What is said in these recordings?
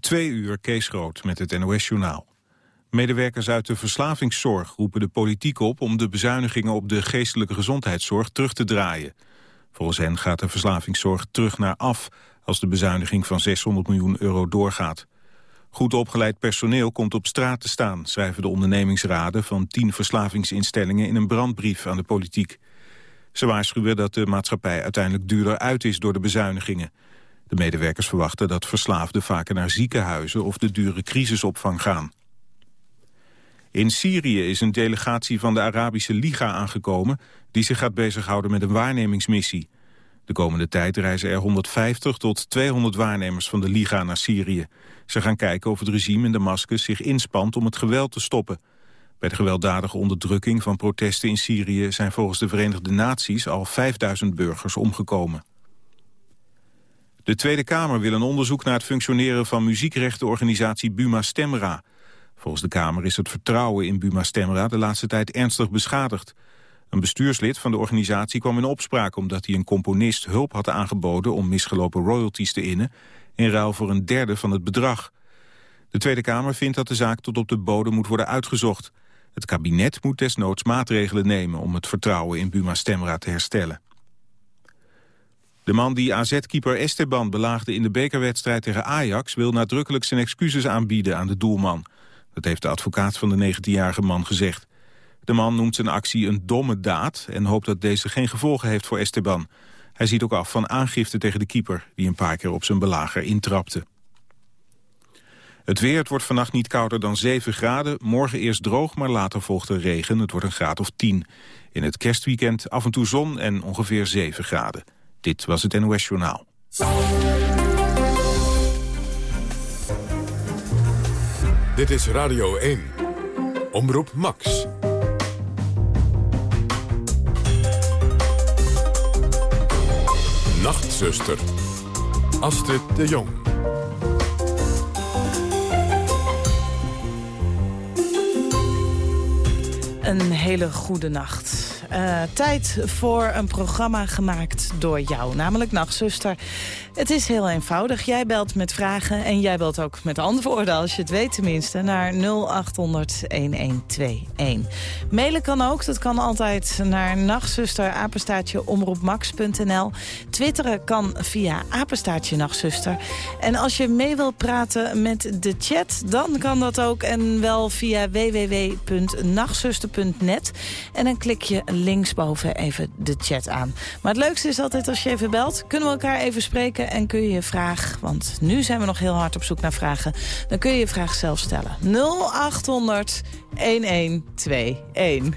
Twee uur Kees Groot met het NOS-journaal. Medewerkers uit de verslavingszorg roepen de politiek op... om de bezuinigingen op de geestelijke gezondheidszorg terug te draaien. Volgens hen gaat de verslavingszorg terug naar af... als de bezuiniging van 600 miljoen euro doorgaat. Goed opgeleid personeel komt op straat te staan... schrijven de ondernemingsraden van tien verslavingsinstellingen... in een brandbrief aan de politiek. Ze waarschuwen dat de maatschappij uiteindelijk duurder uit is door de bezuinigingen... De medewerkers verwachten dat verslaafden vaker naar ziekenhuizen of de dure crisisopvang gaan. In Syrië is een delegatie van de Arabische Liga aangekomen... die zich gaat bezighouden met een waarnemingsmissie. De komende tijd reizen er 150 tot 200 waarnemers van de Liga naar Syrië. Ze gaan kijken of het regime in Damascus zich inspant om het geweld te stoppen. Bij de gewelddadige onderdrukking van protesten in Syrië... zijn volgens de Verenigde Naties al 5000 burgers omgekomen. De Tweede Kamer wil een onderzoek naar het functioneren van muziekrechtenorganisatie Buma Stemra. Volgens de Kamer is het vertrouwen in Buma Stemra de laatste tijd ernstig beschadigd. Een bestuurslid van de organisatie kwam in opspraak omdat hij een componist hulp had aangeboden om misgelopen royalties te innen, in ruil voor een derde van het bedrag. De Tweede Kamer vindt dat de zaak tot op de bodem moet worden uitgezocht. Het kabinet moet desnoods maatregelen nemen om het vertrouwen in Buma Stemra te herstellen. De man die AZ-keeper Esteban belaagde in de bekerwedstrijd tegen Ajax... wil nadrukkelijk zijn excuses aanbieden aan de doelman. Dat heeft de advocaat van de 19-jarige man gezegd. De man noemt zijn actie een domme daad... en hoopt dat deze geen gevolgen heeft voor Esteban. Hij ziet ook af van aangifte tegen de keeper... die een paar keer op zijn belager intrapte. Het weer, wordt vannacht niet kouder dan 7 graden. Morgen eerst droog, maar later volgt er regen. Het wordt een graad of 10. In het kerstweekend af en toe zon en ongeveer 7 graden. Dit was het NOS Journaal. Dit is Radio 1. Omroep Max. Nachtzuster. Astrid de Jong. Een hele goede nacht. Uh, tijd voor een programma gemaakt door jou, namelijk Nachtzuster. Het is heel eenvoudig. Jij belt met vragen en jij belt ook met antwoorden, als je het weet tenminste, naar 0800-1121. Mailen kan ook, dat kan altijd naar nachtzuster, omroepmax.nl. Twitteren kan via apenstaatje nachtzuster. En als je mee wilt praten met de chat, dan kan dat ook en wel via www.nachtzuster.net. En dan klik je linksboven even de chat aan. Maar het leukste is altijd als je even belt, kunnen we elkaar even spreken en kun je je vraag... want nu zijn we nog heel hard op zoek naar vragen... dan kun je je vraag zelf stellen. 0800 1121.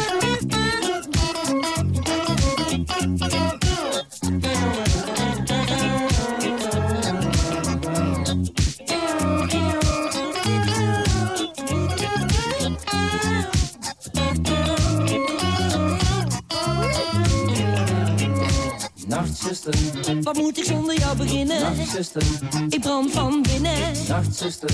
Nachtzuster, Wat moet ik zonder jou beginnen? nachtzuster, Ik brand van binnen. nachtzuster.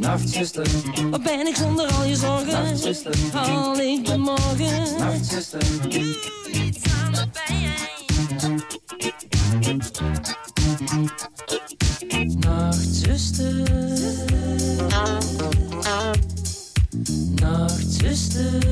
Nachtzuster, Wat ben ik zonder al je zorgen? nachtzuster, Haal ik de morgen? nachtzuster. Nachtzuster. Nachtzuster. Nachtzuster.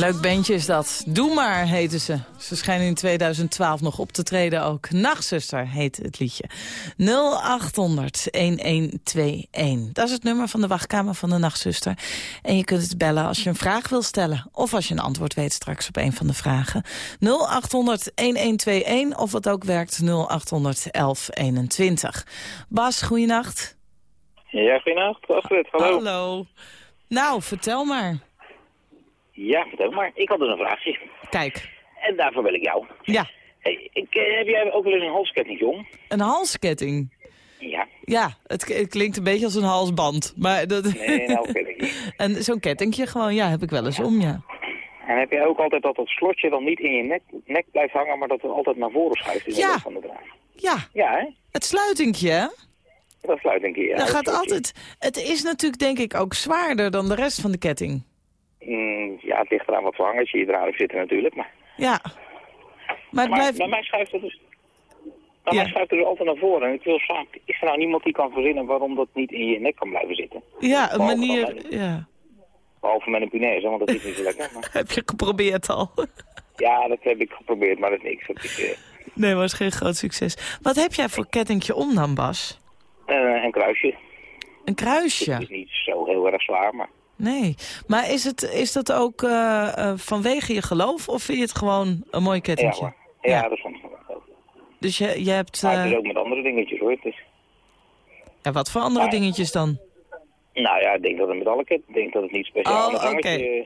Leuk bandje is dat. Doe maar, heten ze. Ze schijnen in 2012 nog op te treden ook. Nachtzuster heet het liedje. 0800-1121. Dat is het nummer van de wachtkamer van de Nachtzuster. En je kunt het bellen als je een vraag wil stellen. Of als je een antwoord weet straks op een van de vragen. 0800-1121 of wat ook werkt 0800-1121. Bas, goeienacht. Ja, goedenacht. Astrid, hallo. Hallo. Nou, vertel maar. Ja, vertel maar. Ik had dus een vraagje. Kijk, En daarvoor wil ik jou. ja, Hey, ik, eh, heb jij ook wel eens een halsketting om? een halsketting. Ja. Ja, het, het klinkt een beetje als een halsband. Maar dat... Nee, halsketting. en zo'n kettingje gewoon, ja, heb ik wel eens om, ja. En heb jij ook altijd dat dat slotje dan niet in je nek, nek blijft hangen, maar dat het altijd naar voren schuift in de Ja. van de draad? Ja, Ja, hè? het sluitingje, hè? Dat sluit een keer. Ja, dat gaat altijd... Het is natuurlijk denk ik ook zwaarder dan de rest van de ketting. Mm, ja, het ligt eraan wat voor je eruit zitten natuurlijk. Maar, Ja. Maar het maar blijft... bij mij schuift het dus... Bij Ja. mij schuift het dus altijd naar voren. En ik wil vaak, is er nou niemand die kan verzinnen waarom dat niet in je nek kan blijven zitten? Ja, een Behalve manier... met- Ja. Behalve met een punaise, want dat is niet zo lekker. Maar... Heb je geprobeerd al? Ja, dat heb ik geprobeerd, maar dat is niks. Dat is eh, nee, was geen groot succes. Wat heb jij voor kettingje om dan, Bas? eh, een kruisje. Een Het kruisje? is niet zo heel erg zwaar, maar Nee. Maar is, het, is dat ook eh, eh, vanwege je geloof of vind je het gewoon een mooi ja kettingje? Ja, Ja. dat is van wel. Dus je, je hebt... Maar het eh, is ook met andere dingetjes hoor. Is, ja, wat voor andere Ja. dingetjes dan? nou ja, ik denk dat het met alle ik denk dat het niet speciaal Oh, oké.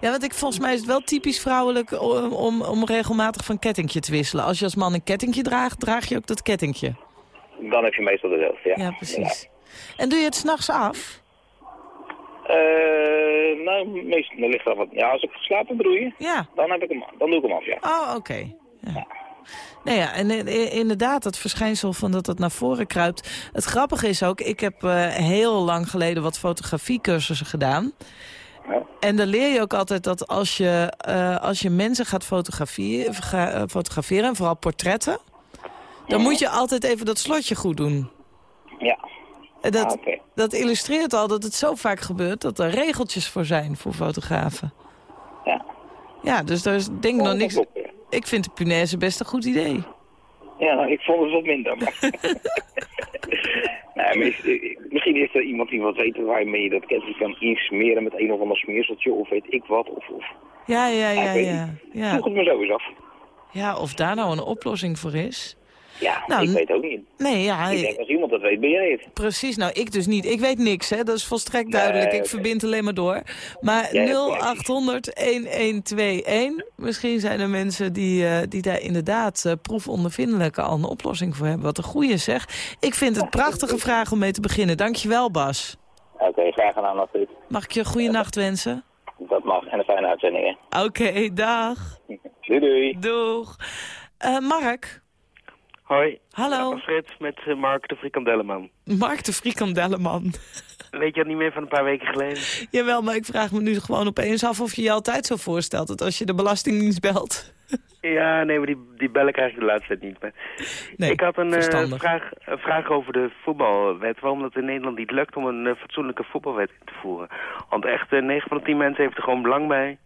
Ja, want ik, volgens mij is het wel typisch vrouwelijk om, om, om regelmatig van kettingje te wisselen. Als je als man een kettingje draagt, draag je ook dat kettingje. Dan heb je meestal dezelfde, ja. Ja, precies. En doe je het s'nachts af? Eh, nou, meestal ligt er wat... Ja, als ik geslapen bedoel je, Ja. dan, heb ik hem, dan doe ik hem af, ja. Oh, oké. Ja. Nee, ja, en eh, inderdaad, dat verschijnsel van dat het naar voren kruipt. Het grappige is ook, ik heb eh, heel lang geleden wat fotografiecursussen gedaan. Ja. En dan leer je ook altijd dat als je, eh, als je mensen gaat fotograferen, ga- eh, fotograferen, en vooral portretten... dan moet je altijd even dat slotje goed doen. Ja, dat, Ah, dat illustreert al dat het zo vaak gebeurt... dat er regeltjes voor zijn voor fotografen. ja. Ja, dus daar is denk ik nog Oh, niks... ja. Ik vind de punaise best een goed idee. Ja, nou, ik vond het wat minder. Maar... eh, misschien is er iemand die wat weet waarmee je dat ketting kan insmeren met een of ander smeerseltje of weet ik wat. Of, of... Ja, ja, ja, ja. Ja. Vroeg het me zo eens af. ja, of daar nou een oplossing voor is. Ja, Nou, ik weet ook niet. Nee, ja, Ik denk, als iemand dat weet, ben jij het. precies. Nou, ik dus niet. Ik weet niks, hè. Dat is volstrekt duidelijk. Nee, ik verbind alleen maar door. Maar Jij hebt 0800-1121. Misschien zijn er mensen die, eh, die daar inderdaad uh, proefondervindelijk al een oplossing voor hebben. Wat een goeie zeg. Ik vind het een prachtige vraag om mee te beginnen. Dankjewel, Bas. Oké, graag gedaan natuurlijk. Mag ik je een goede nacht wensen? Dat mag. En een fijne uitzending. Oké, dag. Doei doei. Doeg. Eh, Mark, Hoi. Hallo. Frits met eh, Mark de Frikandellenman. Mark de Frikandellenman. Weet je dat niet meer van een paar weken geleden? Jawel, maar ik vraag me nu gewoon opeens af of je je altijd zo voorstelt... dat als je de Belastingdienst belt... Ja, nee, maar die, die bel ik eigenlijk de laatste tijd niet meer. Nee, ik had een, eh, vraag, een vraag over de voetbalwet. Waarom dat in Nederland niet lukt om een eh, fatsoenlijke voetbalwet in te voeren. Want echt, eh 9 van de 10 mensen heeft er gewoon belang bij.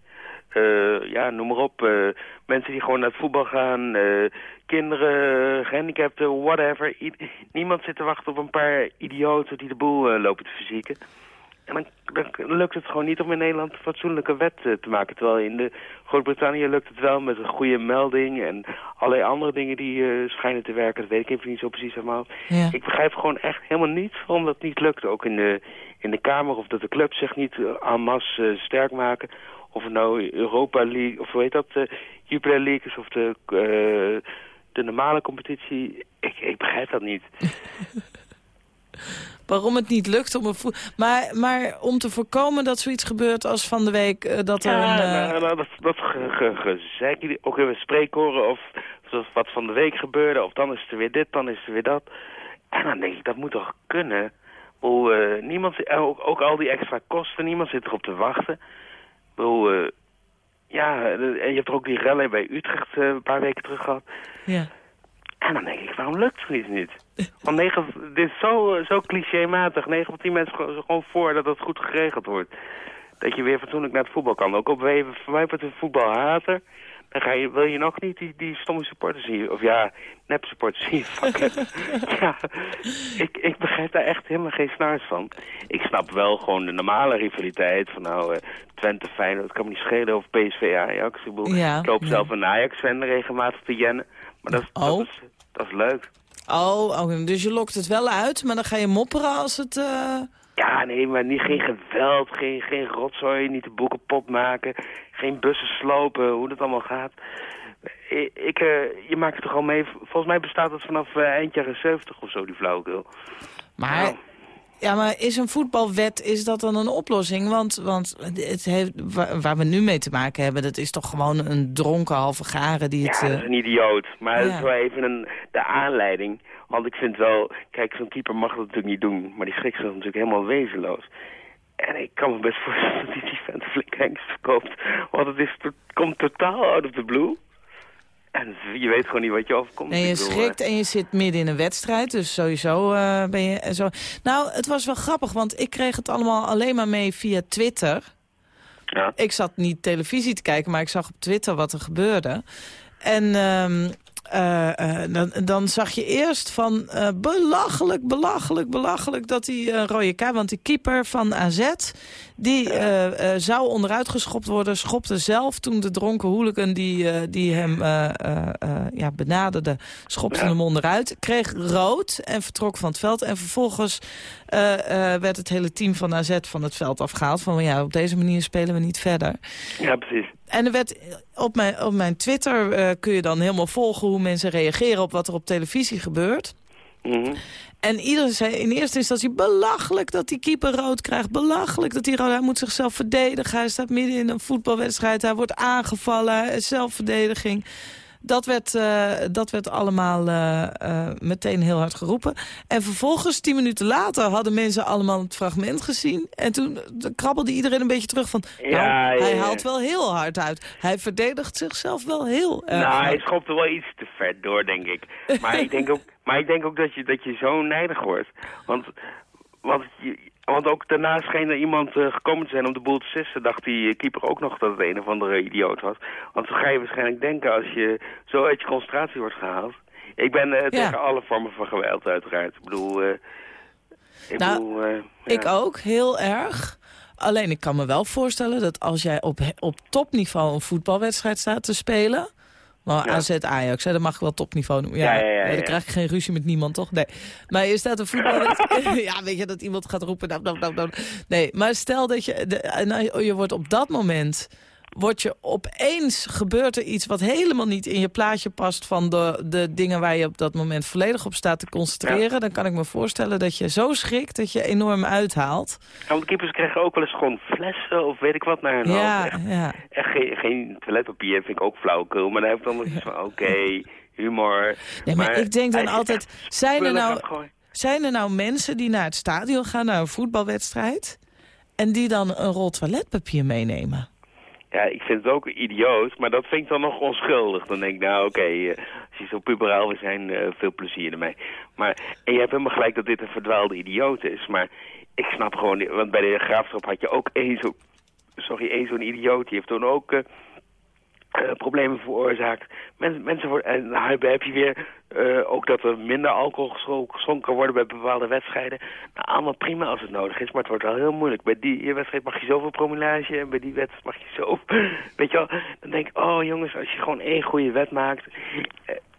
Eh, ja, noem maar op. eh, mensen die gewoon naar het voetbal gaan. eh, kinderen, gehandicapten, whatever. I- niemand zit te wachten op een paar idioten die de boel lopen te verzieken. En dan, dan lukt het gewoon niet om in Nederland een fatsoenlijke wet te maken. Terwijl in de Groot-Brittannië lukt het wel met een goede melding en allerlei andere dingen die schijnen te werken. Dat weet ik even niet zo precies helemaal. Ja. Ik begrijp gewoon echt helemaal niet waarom dat niet lukt. Ook in de, in de Kamer of dat de clubs zich niet masse eh, sterk maken. Of het nou Europa League, of hoe heet dat, de Jupiler League is of de, eh, de normale competitie. Ik, ik begrijp dat niet. Waarom het niet lukt om een maar, maar om te voorkomen dat zoiets gebeurt als van de week... eh, dat er een... eh, nou, dat, dat ge, ge, die- ook weer spreekkoren of zoals wat van de week gebeurde, of dan is er weer dit, dan is er weer dat. En dan denk ik, dat moet toch kunnen? Hoe, eh, niemand, ook, ook al die extra kosten, niemand zit erop te wachten. Eh, ja, eh, en je hebt er ook die rally bij Utrecht eh, een paar weken terug gehad. ja. En dan denk ik, waarom lukt het niet? Want negen, dit is zo, zo clichématig. 9 van 10 mensen gewoon, voor dat het goed geregeld wordt. Dat je weer fatsoenlijk naar het voetbal kan. Ook op even voor mij wordt een voetbalhater. Dan ga je, wil je nog niet die, die stomme supporters zien. Of ja, nep supporters zien. Fuck. ja, ik, ik begrijp daar echt helemaal geen snaars van. Ik snap wel gewoon de normale rivaliteit. Van nou, eh, Twente, Feyenoord, kan me niet schelen. Of PSV, Ajax. Ik, bedoel, Ja, ik loop zelf een Ajax-fan regelmatig te jennen. Maar dat, is- dat, Oh. is, dat is leuk. Oh, oh, dus je lokt het wel uit, maar dan ga je mopperen als het... eh, Ja, nee, maar niet, geen geweld, geen, geen rotzooi, niet de boel kapot maken, geen bussen slopen, hoe dat allemaal gaat. Ik, ik, eh, je maakt het toch al mee, volgens mij bestaat het vanaf eh, eind jaren 70 of zo, die flauwekul. Maar, Nou. Ja, maar is een voetbalwet, is dat dan een oplossing? Want, want het heeft, waar, waar we nu mee te maken hebben, dat is toch gewoon een dronken halve garen die het... Ja, dat eh, is een idioot, maar dat Ja. is wel even een, de aanleiding. Want ik vind wel, kijk, zo'n keeper mag dat natuurlijk niet doen, maar die schrikt zich natuurlijk helemaal wezenloos. En ik kan me best voorstellen dat hij die vent flink hengst verkoopt. Want het is, het komt totaal out of the blue. En je weet gewoon niet wat je overkomt. En je bedoel, schrikt en je zit midden in een wedstrijd, dus sowieso eh, ben je eh, zo... Nou, het was wel grappig, want ik kreeg het allemaal alleen maar mee via Twitter. eh, Ja. Ik zat niet televisie te kijken, maar ik zag op Twitter wat er gebeurde. En ehm, eh, dan, dan zag je eerst van eh, belachelijk, belachelijk, belachelijk... dat die rode kaart, want die keeper van AZ... die zou onderuit geschopt worden, schopte zelf... toen de dronken hooligan die, die hem ja, benaderde... schopte Ja. hem onderuit, kreeg rood en vertrok van het veld. En vervolgens werd het hele team van AZ van het veld afgehaald. Van ja, op deze manier spelen we niet verder. ja, precies. En er werd op mijn, op mijn Twitter eh, kun je dan helemaal volgen hoe mensen reageren op wat er op televisie gebeurt. Mhm. En iedereen zei in eerste instantie belachelijk dat die keeper rood krijgt. Belachelijk dat hij rood, hij moet zichzelf verdedigen. Hij staat midden in een voetbalwedstrijd. Hij wordt aangevallen, zelfverdediging. Dat werd, eh, dat werd allemaal eh, eh, meteen heel hard geroepen. En vervolgens, tien minuten later, hadden mensen allemaal het fragment gezien. En toen krabbelde iedereen een beetje terug van... nou, Ja, hij haalt wel heel hard uit. Hij verdedigt zichzelf wel heel erg Nou, hij hard. schopt er wel iets te ver door, denk ik. Maar ik denk ook, maar ik denk ook dat, je, dat je zo nijdig wordt. Want, want, je, want ook daarna scheen er iemand eh, gekomen te zijn om de boel te sissen. Dacht die eh, keeper ook nog dat het een of andere idioot was. Want zo ga je waarschijnlijk denken als je zo uit je concentratie wordt gehaald. Ik ben eh, tegen alle vormen van geweld uiteraard. Ik bedoel... ik Nou, bedoel, eh, Ik ja. ook, heel erg. Alleen ik kan me wel voorstellen dat als jij op, op topniveau een voetbalwedstrijd staat te spelen... Maar Ja. AZ Ajax, hè, dat mag ik wel topniveau noemen. Ja, Ja, ja, ja, dan krijg ik geen ruzie met niemand, toch? Nee. Maar je staat een voetbalwedstrijd... ja, weet je, dat iemand gaat roepen... Nou, nou, nou, nou. Nee, maar stel dat je... De, je wordt op dat moment... Word je opeens gebeurt er iets wat helemaal niet in je plaatje past... van de, de dingen waar je op dat moment volledig op staat te concentreren... dan kan ik me voorstellen dat je zo schrikt dat je enorm uithaalt. Ja, want keepers krijgen ook wel eens gewoon flessen of weet ik wat naar hun hoofd. Ja, Echt, ja. echt geen, geen toiletpapier vind ik ook flauwekul. Maar dan heb ik dan iets van, oké, humor. Nee, maar, ik denk dan altijd, zijn er, nou, zijn er nou mensen die naar het stadion gaan, naar een voetbalwedstrijd... en die dan een rol toiletpapier meenemen? Ja, ik vind het ook idioot, maar dat vind ik dan nog onschuldig. Dan denk ik, nou oké, eh, als je zo puberaal wil zijn, eh, veel plezier ermee. Maar, en je hebt helemaal gelijk dat dit een verdwaalde idioot is. Maar ik snap gewoon, want bij de graafschap had je ook één zo, sorry, één zo'n idioot. Die heeft toen ook eh, eh, problemen veroorzaakt. Mensen, worden, en nou, heb je weer eh, ook dat er minder alcohol geschon- geschonken kan worden bij bepaalde wedstrijden. Nou, allemaal prima als het nodig is, maar het wordt wel heel moeilijk. Bij die wedstrijd mag je zoveel promillage en bij die wedstrijd mag je zo. Weet je wel, dan denk ik, oh jongens, als je gewoon één goede wet maakt.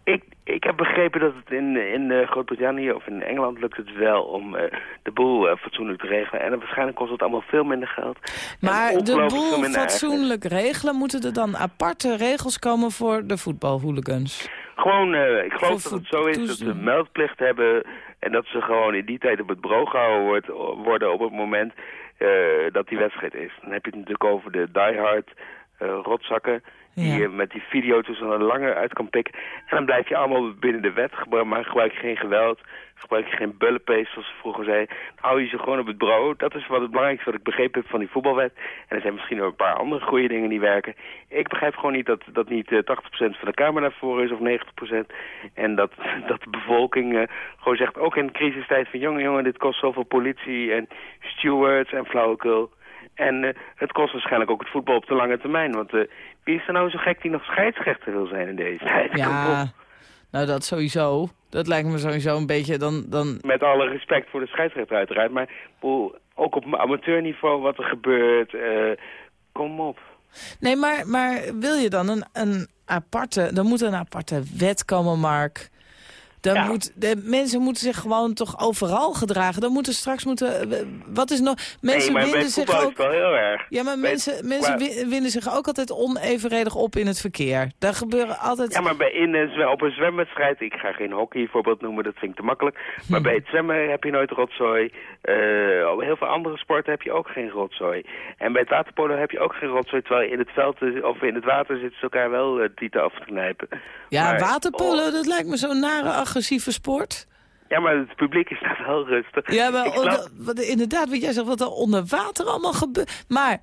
Ik, ik heb begrepen dat het in, in eh, Groot-Brittannië of in Engeland lukt het wel om eh, de boel eh, fatsoenlijk te regelen. En waarschijnlijk kost het allemaal veel minder geld. Maar de boel fatsoenlijk regelen... moeten er dan aparte regels komen voor de voetbalhooligans? Gewoon, ik geloof dat het zo is dat ze meldplicht hebben... en dat ze gewoon in die tijd op het bureau gehouden wordt, worden op het moment dat die wedstrijd is. Dan heb je het natuurlijk over de diehard eh rotzakken... die Ja. je met die video's er langer uit kan pikken. En dan blijf je allemaal binnen de wet, maar gebruik je geen geweld... gebruik je geen bullenpaste, zoals ze vroeger zei. Hou je ze gewoon op het bureau. Dat is wat het belangrijkste wat ik begrepen heb van die voetbalwet. En er zijn misschien nog een paar andere goede dingen die werken. Ik begrijp gewoon niet dat, dat niet eh, 80% van de Kamer daarvoor is of 90%. En dat, dat de bevolking eh, gewoon zegt, ook in crisistijd van... jongen, jongen, dit kost zoveel politie en stewards en flauwekul. En eh, het kost waarschijnlijk ook het voetbal op de lange termijn. Want eh, wie is er nou zo gek die nog scheidsrechter wil zijn in deze tijd? Ja, nou dat sowieso. Dat lijkt me sowieso een beetje dan... dan Met alle respect voor de scheidsrechter uiteraard. Maar ook op amateurniveau wat er gebeurt. eh, kom op. Nee, maar, maar wil je dan een, een aparte... Dan moet er een aparte wet komen, Mark. Dan Ja. moet, de mensen moeten zich gewoon toch overal gedragen. Dan moeten straks moeten... Wat is nog... Mensen nee, maar winden zich ook... wel heel erg. Ja, maar Bij- mensen, mensen winden zich ook altijd onevenredig op in het verkeer. Daar gebeuren altijd... Ja, maar bij in, op een zwemwedstrijd, ik ga geen hockey voorbeeld noemen, dat vind ik te makkelijk. Maar Hm. bij het zwemmen heb je nooit rotzooi. Op heel veel andere sporten heb je ook geen rotzooi. En bij het waterpolo heb je ook geen rotzooi, terwijl je in het veld of in het water zitten ze elkaar wel eh, tieten af te knijpen. ja, Maar- waterpolo, oh, dat lijkt me zo'n nare, agressieve sport. Ja, maar het publiek is daar wel rustig. Ja, maar wat- inderdaad, wat jij zegt, wat er onder water allemaal gebeurt. Maar,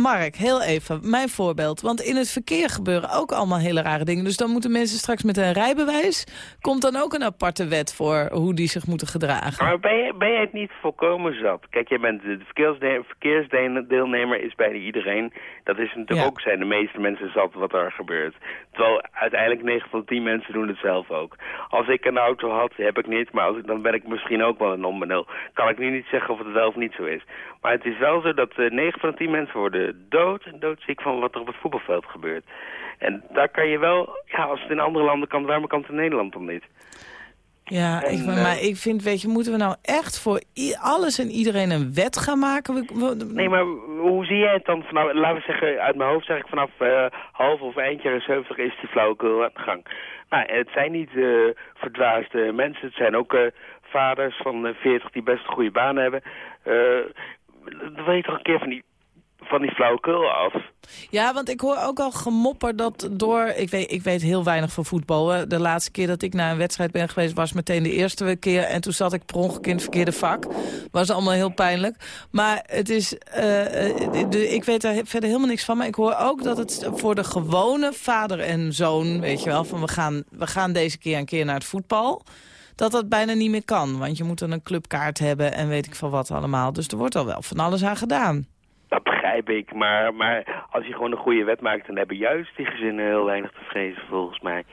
Mark, heel even, mijn voorbeeld. Want in het verkeer gebeuren ook allemaal hele rare dingen. Dus dan moeten mensen straks met een rijbewijs... komt dan ook een aparte wet voor hoe die zich moeten gedragen. Maar ben je, ben je het niet volkomen zat? Kijk, jij bent de verkeersde verkeersdeelnemer is bijna iedereen. Dat is natuurlijk Ja. ook, zijn de meeste mensen zat wat er gebeurt. Terwijl uiteindelijk 9 van 10 mensen doen het zelf ook. Als ik een auto had, heb ik niet, maar als ik, dan ben ik misschien ook wel een onbenul. Kan ik nu niet zeggen of het wel of niet zo is. Maar het is wel zo dat eh 9 van de 10 mensen worden dood en doodziek van wat er op het voetbalveld gebeurt. En daar kan je wel, ja, als het in andere landen kan, waarom kan het in Nederland dan niet? Ja, En, ik, eh, maar ik vind, weet je, moeten we nou echt voor alles en iedereen een wet gaan maken? We- we- Nee, maar hoe zie jij het dan? Vanaf, laten we zeggen, uit mijn hoofd zeg ik vanaf eh, half of eind jaren 70 is die flauwekul aan de gang. Nou, het zijn niet eh verdwaasde mensen. Het zijn ook vaders van eh, 40 die best een goede baan hebben. Dan wil je toch een keer van die, van die flauwekul af? Ja, want ik hoor ook al gemopper dat door... Ik weet, ik weet heel weinig van voetbal. De laatste keer dat ik naar een wedstrijd ben geweest... was meteen de eerste keer. En toen zat ik per ongeluk in het verkeerde vak. Was allemaal heel pijnlijk. Maar het is... eh, eh, ik weet daar verder helemaal niks van. Maar ik hoor ook dat het voor de gewone vader en zoon... weet je wel, van we gaan, we gaan deze keer een keer naar het voetbal... dat dat bijna niet meer kan. Want je moet dan een clubkaart hebben en weet ik van wat allemaal. Dus er wordt al wel van alles aan gedaan. Begrijp ik, maar, maar als je gewoon een goede wet maakt... dan hebben juist die gezinnen heel weinig te vrezen, volgens mij.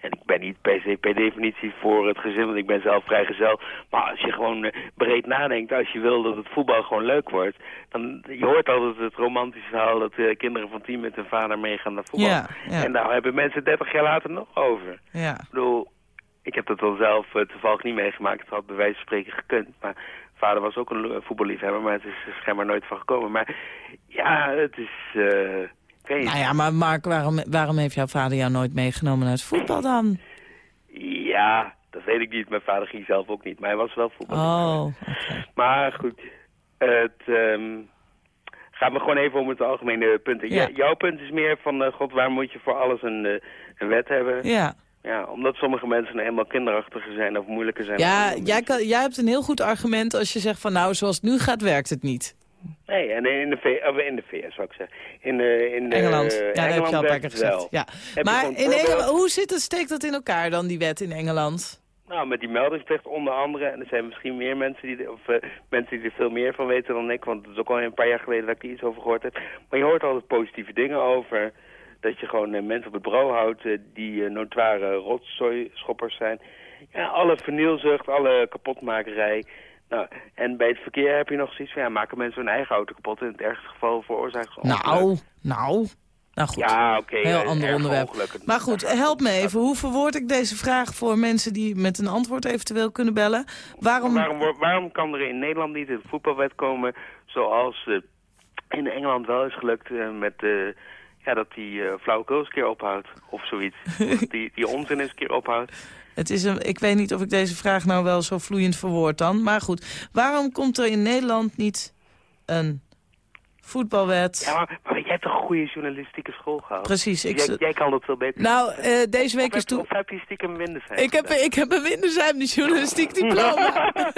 En ik ben niet per se per definitie voor het gezin, want ik ben zelf vrijgezel. Maar als je gewoon eh, breed nadenkt, als je wil dat het voetbal gewoon leuk wordt... dan je hoort altijd het romantische verhaal dat eh, kinderen van tien met hun vader meegaan naar voetbal. Ja, ja. En daar hebben mensen 30 jaar later nog over. Ja. Ik bedoel, ik heb dat wel zelf eh, toevallig niet meegemaakt. Het had bij wijze van spreken gekund. Maar vader was ook een voetballiefhebber, maar het is er schijnbaar nooit van gekomen. Maar ja, het is... niet. Nou ja, maar Mark, waarom, waarom heeft jouw vader jou nooit meegenomen naar het voetbal dan? Ja, dat weet ik niet. Mijn vader ging zelf ook niet, maar hij was wel voetballiefhebber. Oh. Maar goed, het ehm, gaat me gewoon even om het algemene punten. Ja. Jouw punt is meer van, eh, god, waar moet je voor alles een, eh, een wet hebben? Ja. Ja, omdat sommige mensen nou eenmaal kinderachtiger zijn of moeilijker zijn. Ja, jij, kan, jij hebt een heel goed argument als je zegt van nou, zoals het nu gaat, werkt het niet. Nee, en in de, V of in de VS zou ik zeggen. In, de in de, Engeland. Ja, dat heb je al een het wel. gezegd. Ja. Heb Maar in voorbeeld- Engeland, hoe zit het, steekt dat in elkaar dan, die wet in Engeland? Nou, met die meldingsplicht onder andere. En er zijn misschien meer mensen die, of, eh, mensen die er veel meer van weten dan ik. Want het is ook al een paar jaar geleden dat ik er iets over gehoord heb. Maar je hoort altijd positieve dingen over. Dat je gewoon eh, mensen op het bureau houdt eh, die eh, notoire rotzooi-schoppers zijn. Ja, alle vernielzucht, alle kapotmakerij. Nou, en bij het verkeer heb je nog zoiets van... Ja, maken mensen hun eigen auto kapot. In het ergste geval ze ongeluk. Nou, nou. Nou goed. Ja, oké. Heel ander onderwerp. Maar goed, help me even. Hoe verwoord ik deze vraag voor mensen die met een antwoord eventueel kunnen bellen? Waarom... Waarom, waarom kan er in Nederland niet een voetbalwet komen zoals in Engeland wel is gelukt met eh, ja, dat die uh, flauwekul eens een keer ophoudt of zoiets. Die, die onzin eens een keer ophoudt. Het is een, ik weet niet of ik deze vraag nou wel zo vloeiend verwoord dan. Maar goed, waarom komt er in Nederland niet een voetbalwet? Ja, maar, maar jij hebt toch een goede journalistieke school gehad? Precies. Ik, Jij, jij kan dat veel beter. nou, eh, deze week of, is heb, toe... of heb je stiekem minder zijn? Ik heb, ik heb een Windersheim, de journalistiek diploma.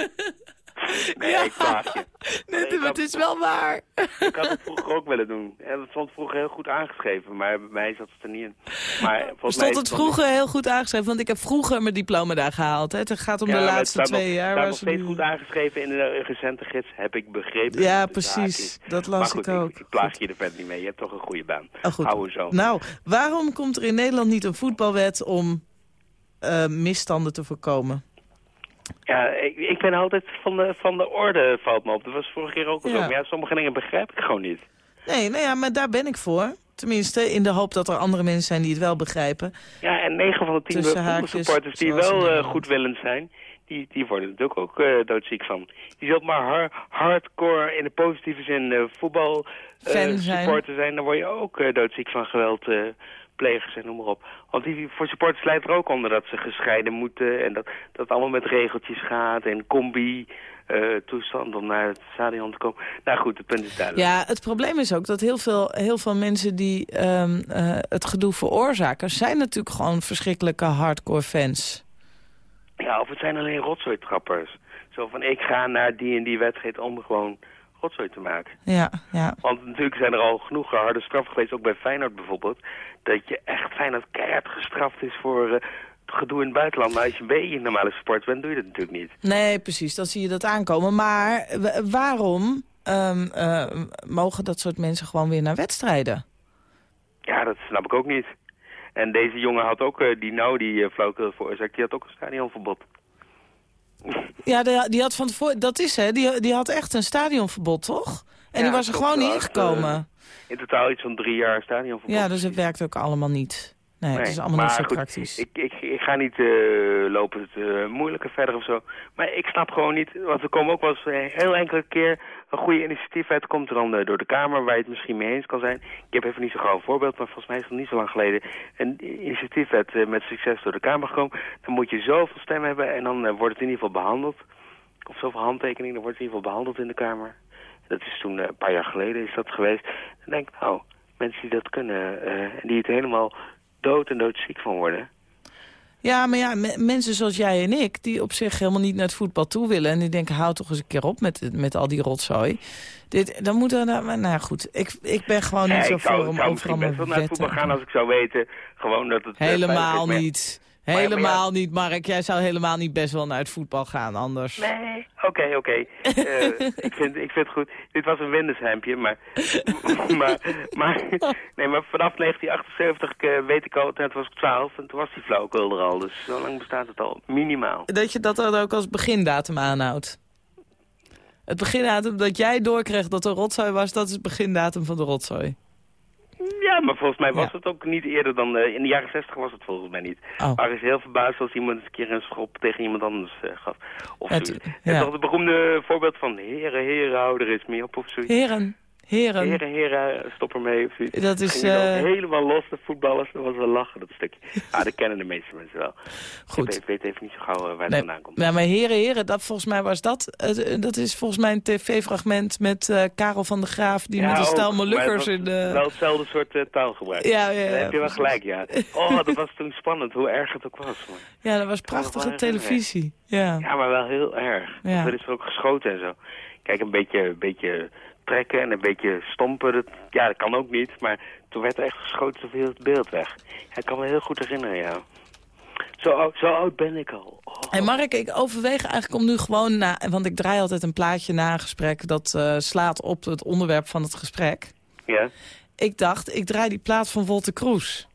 Nee, Ja. ik plaag je. Nee, het is wel waar. Ik had het vroeger ook willen doen. En dat stond vroeger heel goed aangeschreven, maar bij mij zat het er niet in. Maar volgens Stond het vroeger heel goed aangeschreven? Want ik heb vroeger mijn diploma daar gehaald. Hè. Het gaat om Ja, de het laatste staat nog- twee jaar. staat waar nog steeds goed aangeschreven in de recente gids, heb ik begrepen. Ja, het zaak precies. Dat las goed, ik ook. Ik, ik plaag je er verder niet mee. Je hebt toch een goede baan. Oh, goed. Hou zo. Nou, waarom komt er in Nederland niet een voetbalwet om eh, misstanden te voorkomen? Ja, ik, ik ben altijd van de, van de orde, valt me op. Dat was vorige keer ook al zo. Ja. Maar ja, sommige dingen begrijp ik gewoon niet. Nee, nou ja, maar daar ben ik voor. Tenminste, in de hoop dat er andere mensen zijn die het wel begrijpen. Ja, en 9 van de 10 Tussen haakjes, supporters die wel eh, goedwillend zijn, die, die worden er natuurlijk ook eh, doodziek van. Je zult maar har- hardcore in de positieve zin eh, voetbal Fan zijn. supporter zijn, dan word je ook doodziek van geweld. Plegers en noem maar op. Want die, voor supporters leidt er ook onder dat ze gescheiden moeten... en dat dat allemaal met regeltjes gaat en combi... eh, toestand om naar het stadion te komen. Nou goed, het punt is duidelijk. Ja, het probleem is ook dat heel veel, heel veel mensen die ehm, eh, het gedoe veroorzaken... zijn natuurlijk gewoon verschrikkelijke hardcore fans. Ja, of het zijn alleen rotzooitrappers. Zo van, ik ga naar die en die wedstrijd om gewoon rotzooi te maken. Ja, ja. Want natuurlijk zijn er al genoeg harde straffen geweest, ook bij Feyenoord bijvoorbeeld. Dat je echt Feyenoord keihard gestraft is voor eh, het gedoe in het buitenland. Maar als je een beetje een normale sport bent, doe je dat natuurlijk niet. Nee, precies, dan zie je dat aankomen. Maar waarom ehm, eh, mogen dat soort mensen gewoon weer naar wedstrijden? Ja, dat snap ik ook niet. En deze jongen had ook, eh, die nou die uh, flauwekul veroorzaakt, die had ook een stadionverbod. Ja, die, die had van tevoren, dat is hè, die, die had echt een stadionverbod, toch? En Ja, die was er gewoon niet ingekomen. In totaal iets van drie jaar stadionverbod. Ja, dus het werkt ook allemaal niet. Nee, het is allemaal niet zo goed, praktisch. Ik, ik, ik ga niet eh, lopen het eh, moeilijker verder of zo. Maar ik snap gewoon niet, want er komen ook wel eens eh, heel enkele keer een goede initiatief uit. Komt er dan eh, door de Kamer waar je het misschien mee eens kan zijn. Ik heb even niet zo gauw een voorbeeld, maar volgens mij is het niet zo lang geleden een initiatiefwet eh, met succes door de Kamer gekomen. Dan moet je zoveel stemmen hebben en dan eh, wordt het in ieder geval behandeld. Of zoveel handtekeningen, dan wordt het in ieder geval behandeld in de Kamer. Dat is toen een paar jaar geleden is dat geweest. Dan denk ik, nou, mensen die dat kunnen en die het helemaal dood en doodziek van worden. Ja, maar ja, me- mensen zoals jij en ik, die op zich helemaal niet naar het voetbal toe willen... en die denken, hou toch eens een keer op met, met al die rotzooi. Dit, dan moeten we... Nou, nou goed, ik, ik ben gewoon niet Ja, zo ik zou, voor om zou overal misschien maar best wel naar het voetbal gaan als ik zou weten gewoon dat het... eh, Helemaal niet. Maar Helemaal niet, Mark. Jij zou helemaal niet best wel naar het voetbal gaan anders. Nee, oké, oké. Eh, ik, vind, ik vind het goed. Dit was een windersheimpje, maar, maar, maar, nee, maar vanaf 1978 eh, weet ik al, toen was ik 12 en toen was die flauwekul er al. Dus zo lang bestaat het al, minimaal. Dat je dat dan ook als begindatum aanhoudt. Het begindatum dat jij doorkreeg dat er rotzooi was, dat is het begindatum van de rotzooi. Ja, maar volgens mij was Ja. het ook niet eerder dan... eh, in de jaren 60 was het volgens mij niet. Oh. Maar is heel verbaasd als iemand eens een keer een schop tegen iemand anders eh, gaf. Of Het- ja. Het beroemde voorbeeld van heren, heren, hou er eens mee op of zoiets. Heren, Heren. Heren, heren, stop ermee. Dat is, eh, helemaal los, de voetballers. Dat was wel lachen, dat stukje. Ja, dat kennen de meeste mensen wel. Goed. Ik weet, even niet zo gauw eh, waar het Nee, vandaan komt. ja, maar heren, heren, dat, volgens mij was dat... eh, dat is volgens mij een tv-fragment met Karel van der Graaf... die Ja, met een stel Molukkers in de... Wel hetzelfde soort taalgebruik. Ja, ja, ja, Daar heb je wel gelijk, ja. Oh, dat was toen spannend, hoe erg het ook was. man. Ja, dat was prachtige televisie. Ja. Ja, maar wel heel erg. Ja. Er is ook geschoten en zo. Kijk, een beetje, een beetje trekken en een beetje stompen, dat, ja, dat kan ook niet. Maar toen werd er echt geschoten, toen viel het beeld weg. Ja, ik kan me heel goed herinneren, ja. Zo, oud- zo oud ben ik al. Oh. En Mark, ik overweeg eigenlijk om nu gewoon na... want ik draai altijd een plaatje na een gesprek... dat eh, slaat op het onderwerp van het gesprek. Ja? Ik dacht, ik draai die plaat van Wolter Kroes.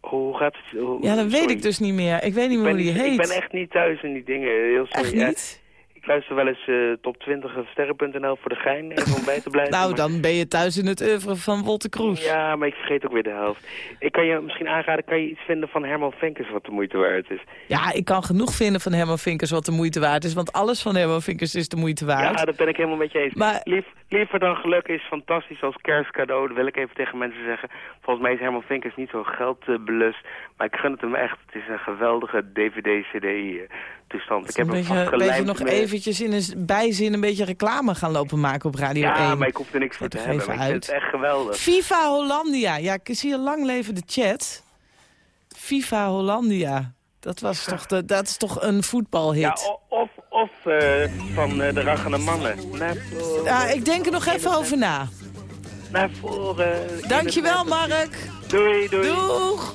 Hoe gaat het? Hoe, Ja, dat weet ik dus niet meer. Ik weet niet Ik meer ben, hoe die heet. ik ben echt niet thuis in die dingen. Heel sorry. Echt niet? Ik luister wel eens eh, top 20 of sterren.nl voor de gein, even om bij te blijven. Nou, maar- dan ben je thuis in het oeuvre van Wolter Kroes. Ja, maar ik vergeet ook weer de helft. Ik kan je misschien aanraden, kan je iets vinden van Herman Venkers wat de moeite waard is? Ja, ik kan genoeg vinden van Herman Vinkers wat de moeite waard is. Want alles van Herman Vinkers is de moeite waard. Ja, dat ben ik helemaal met je eens. Maar- Lief, liever dan geluk is fantastisch als kerstcadeau. Dat wil ik even tegen mensen zeggen. Volgens mij is Herman Vinkers niet zo geldbelust. maar ik gun het hem echt. Het is een geweldige DVD-CD-toestand. Ik heb een hem vastgelijmd. nog met- eventjes in een bijzin een beetje reclame gaan lopen maken op Radio Ja, 1. maar ik hoef er niks voor te hebben. Ik vind het echt geweldig. FIFA Hollandia. Ja, ik zie je lang leven de chat. FIFA Hollandia. Dat, was toch de, dat is toch een voetbalhit? Ja, of, of eh, van eh, de rachende mannen. Ja, ik denk er nog even over na. Naar voren. Dankjewel, Mark. Doei, doei. Doeg!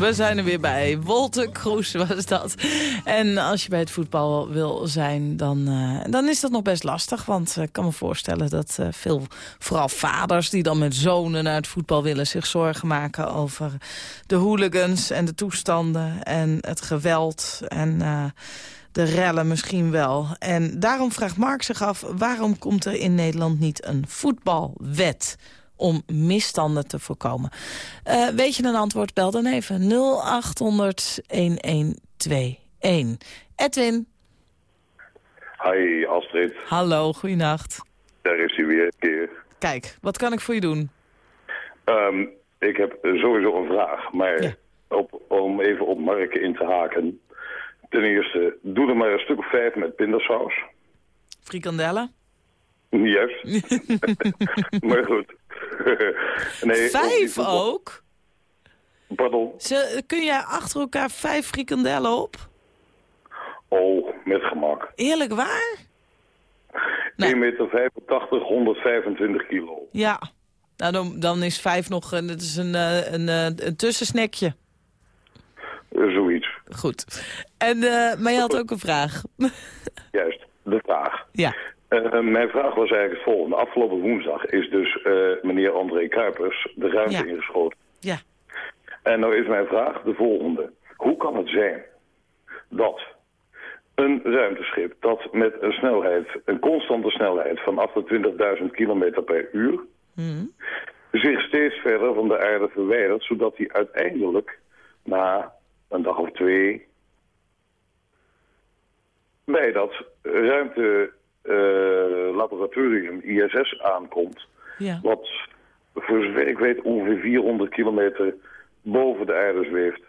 We zijn er weer bij. Wolte Kroes was dat. En als je bij het voetbal wil zijn, dan, eh, dan is dat nog best lastig. Want eh, ik kan me voorstellen dat eh, veel, vooral vaders... die dan met zonen naar het voetbal willen... zich zorgen maken over de hooligans en de toestanden... en het geweld en de rellen misschien wel. En daarom vraagt Mark zich af... waarom komt er in Nederland niet een voetbalwet om misstanden te voorkomen. Uh, weet je een antwoord, bel dan even 0800 1121. Edwin. Hi Astrid. Hallo, goeienacht. Daar is hij weer een keer. Kijk, wat kan ik voor je doen? Um, ik heb sowieso een vraag, maar Ja. op, om even op Mark in te haken. Ten eerste, doe er maar een stuk of vijf met pindasaus. Frikandellen? Juist. maar goed. nee, Vijf ook. Pardon? Ze, kun jij achter elkaar vijf frikandellen op? Oh, met gemak. Eerlijk waar? Nee. 1,85 meter, 85, 125 kilo. Ja. Nou, dan, dan is vijf nog een, het is een, eh, een, eh, een tussensnekje. Eh, Zoiets. Goed. En, eh, maar je had ook een vraag. Juist, de vraag. ja. Eh, mijn vraag was eigenlijk het volgende. Afgelopen woensdag is dus eh, meneer André Kuipers de ruimte Ja. ingeschoten. Ja. En nou is mijn vraag de volgende. Hoe kan het zijn dat een ruimteschip dat met een snelheid, een constante snelheid van 28.000 km per uur, Mhm. zich steeds verder van de aarde verwijdert, zodat hij uiteindelijk na een dag of twee bij dat ruimtelaboratorium ISS aankomt, Ja. wat voor zover ik weet ongeveer 400 kilometer boven de aarde zweeft.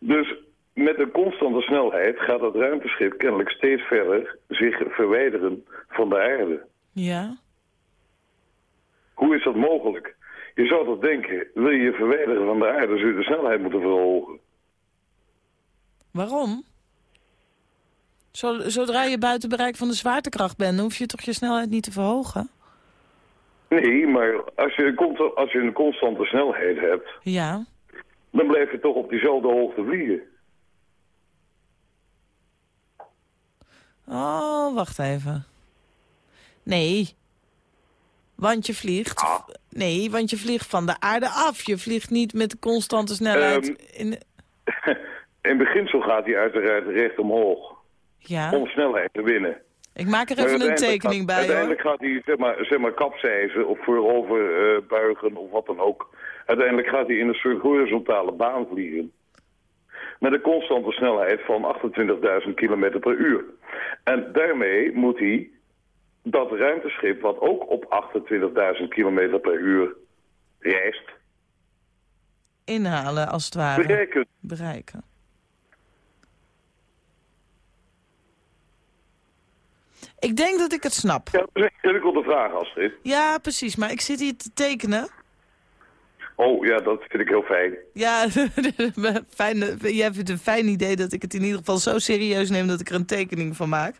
Dus met een constante snelheid gaat dat ruimteschip kennelijk steeds verder zich verwijderen van de aarde. Ja. Hoe is dat mogelijk? Je zou toch denken, wil je je verwijderen van de aarde, zul je de snelheid moeten verhogen. Waarom? Zo- Zodra je buiten bereik van de zwaartekracht bent... dan hoef je toch je snelheid niet te verhogen? Nee, maar als je, een als je een constante snelheid hebt, Ja. dan blijf je toch op diezelfde hoogte vliegen. Oh, wacht even. Nee. Want je vliegt... Ah. Nee, want je vliegt van de aarde af. Je vliegt niet met constante snelheid. Ehm. in... In beginsel gaat hij uiteraard recht omhoog, Ja. om snelheid te winnen. Ik maak er even een tekening gaat, bij, Uiteindelijk hoor. gaat hij zeg maar, zeg maar kapseizen of voorover eh, buigen of wat dan ook. Uiteindelijk gaat hij in een soort horizontale baan vliegen. Met een constante snelheid van 28.000 km per uur. En daarmee moet hij dat ruimteschip, wat ook op 28.000 km per uur reist, Inhalen, als het ware. bereiken. Bereiken. Ik denk dat ik het snap. Ja, dat is een ingewikkelde vraag, Astrid. Ja, precies. Maar ik zit hier te tekenen. Oh, ja, dat vind ik heel fijn. Ja, fijn, jij vindt het een fijn idee dat ik het in ieder geval zo serieus neem dat ik er een tekening van maak.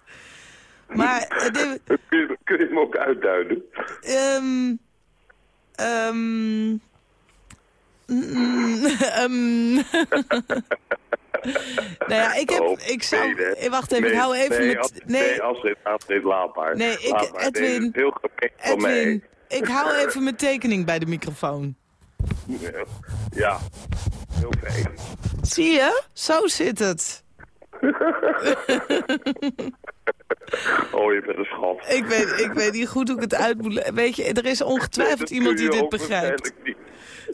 Maar, eh, Kun je, kun je hem ook uitduiden? ehm ehm mm, ehm, nou ja, ik heb, Oh, ik zou, nee, eh, wacht even, Nee, ik hou even met, nee, nee, Astrid, Astrid, laat maar. Nee, ik- Laat maar. Edwin, heel gemeen van mij. Edwin, ik hou even mijn tekening bij de microfoon. Ja, heel fijn. Zie je? Zo zit het. Oh, je bent een schat. Ik weet, ik weet niet goed hoe ik het uit moet. Weet je, er is ongetwijfeld iemand die dit begrijpt.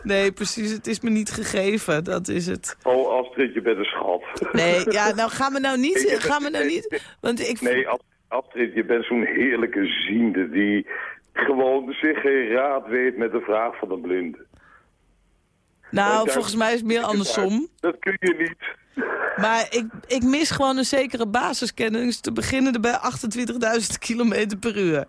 Nee, precies, het is me niet gegeven. Dat is het. Oh, Astrid, je bent een schat. Nee, ja, nou gaan we nou niet... Gaan we nou niet... Want ik... Nee, Ast- Astrid, je bent zo'n heerlijke ziende die gewoon zich geen raad weet met de vraag van de blinde. Nou, volgens mij is het meer andersom. Dat kun je niet. Maar ik, ik mis gewoon een zekere basiskennis te beginnen bij 28.000 kilometer per uur.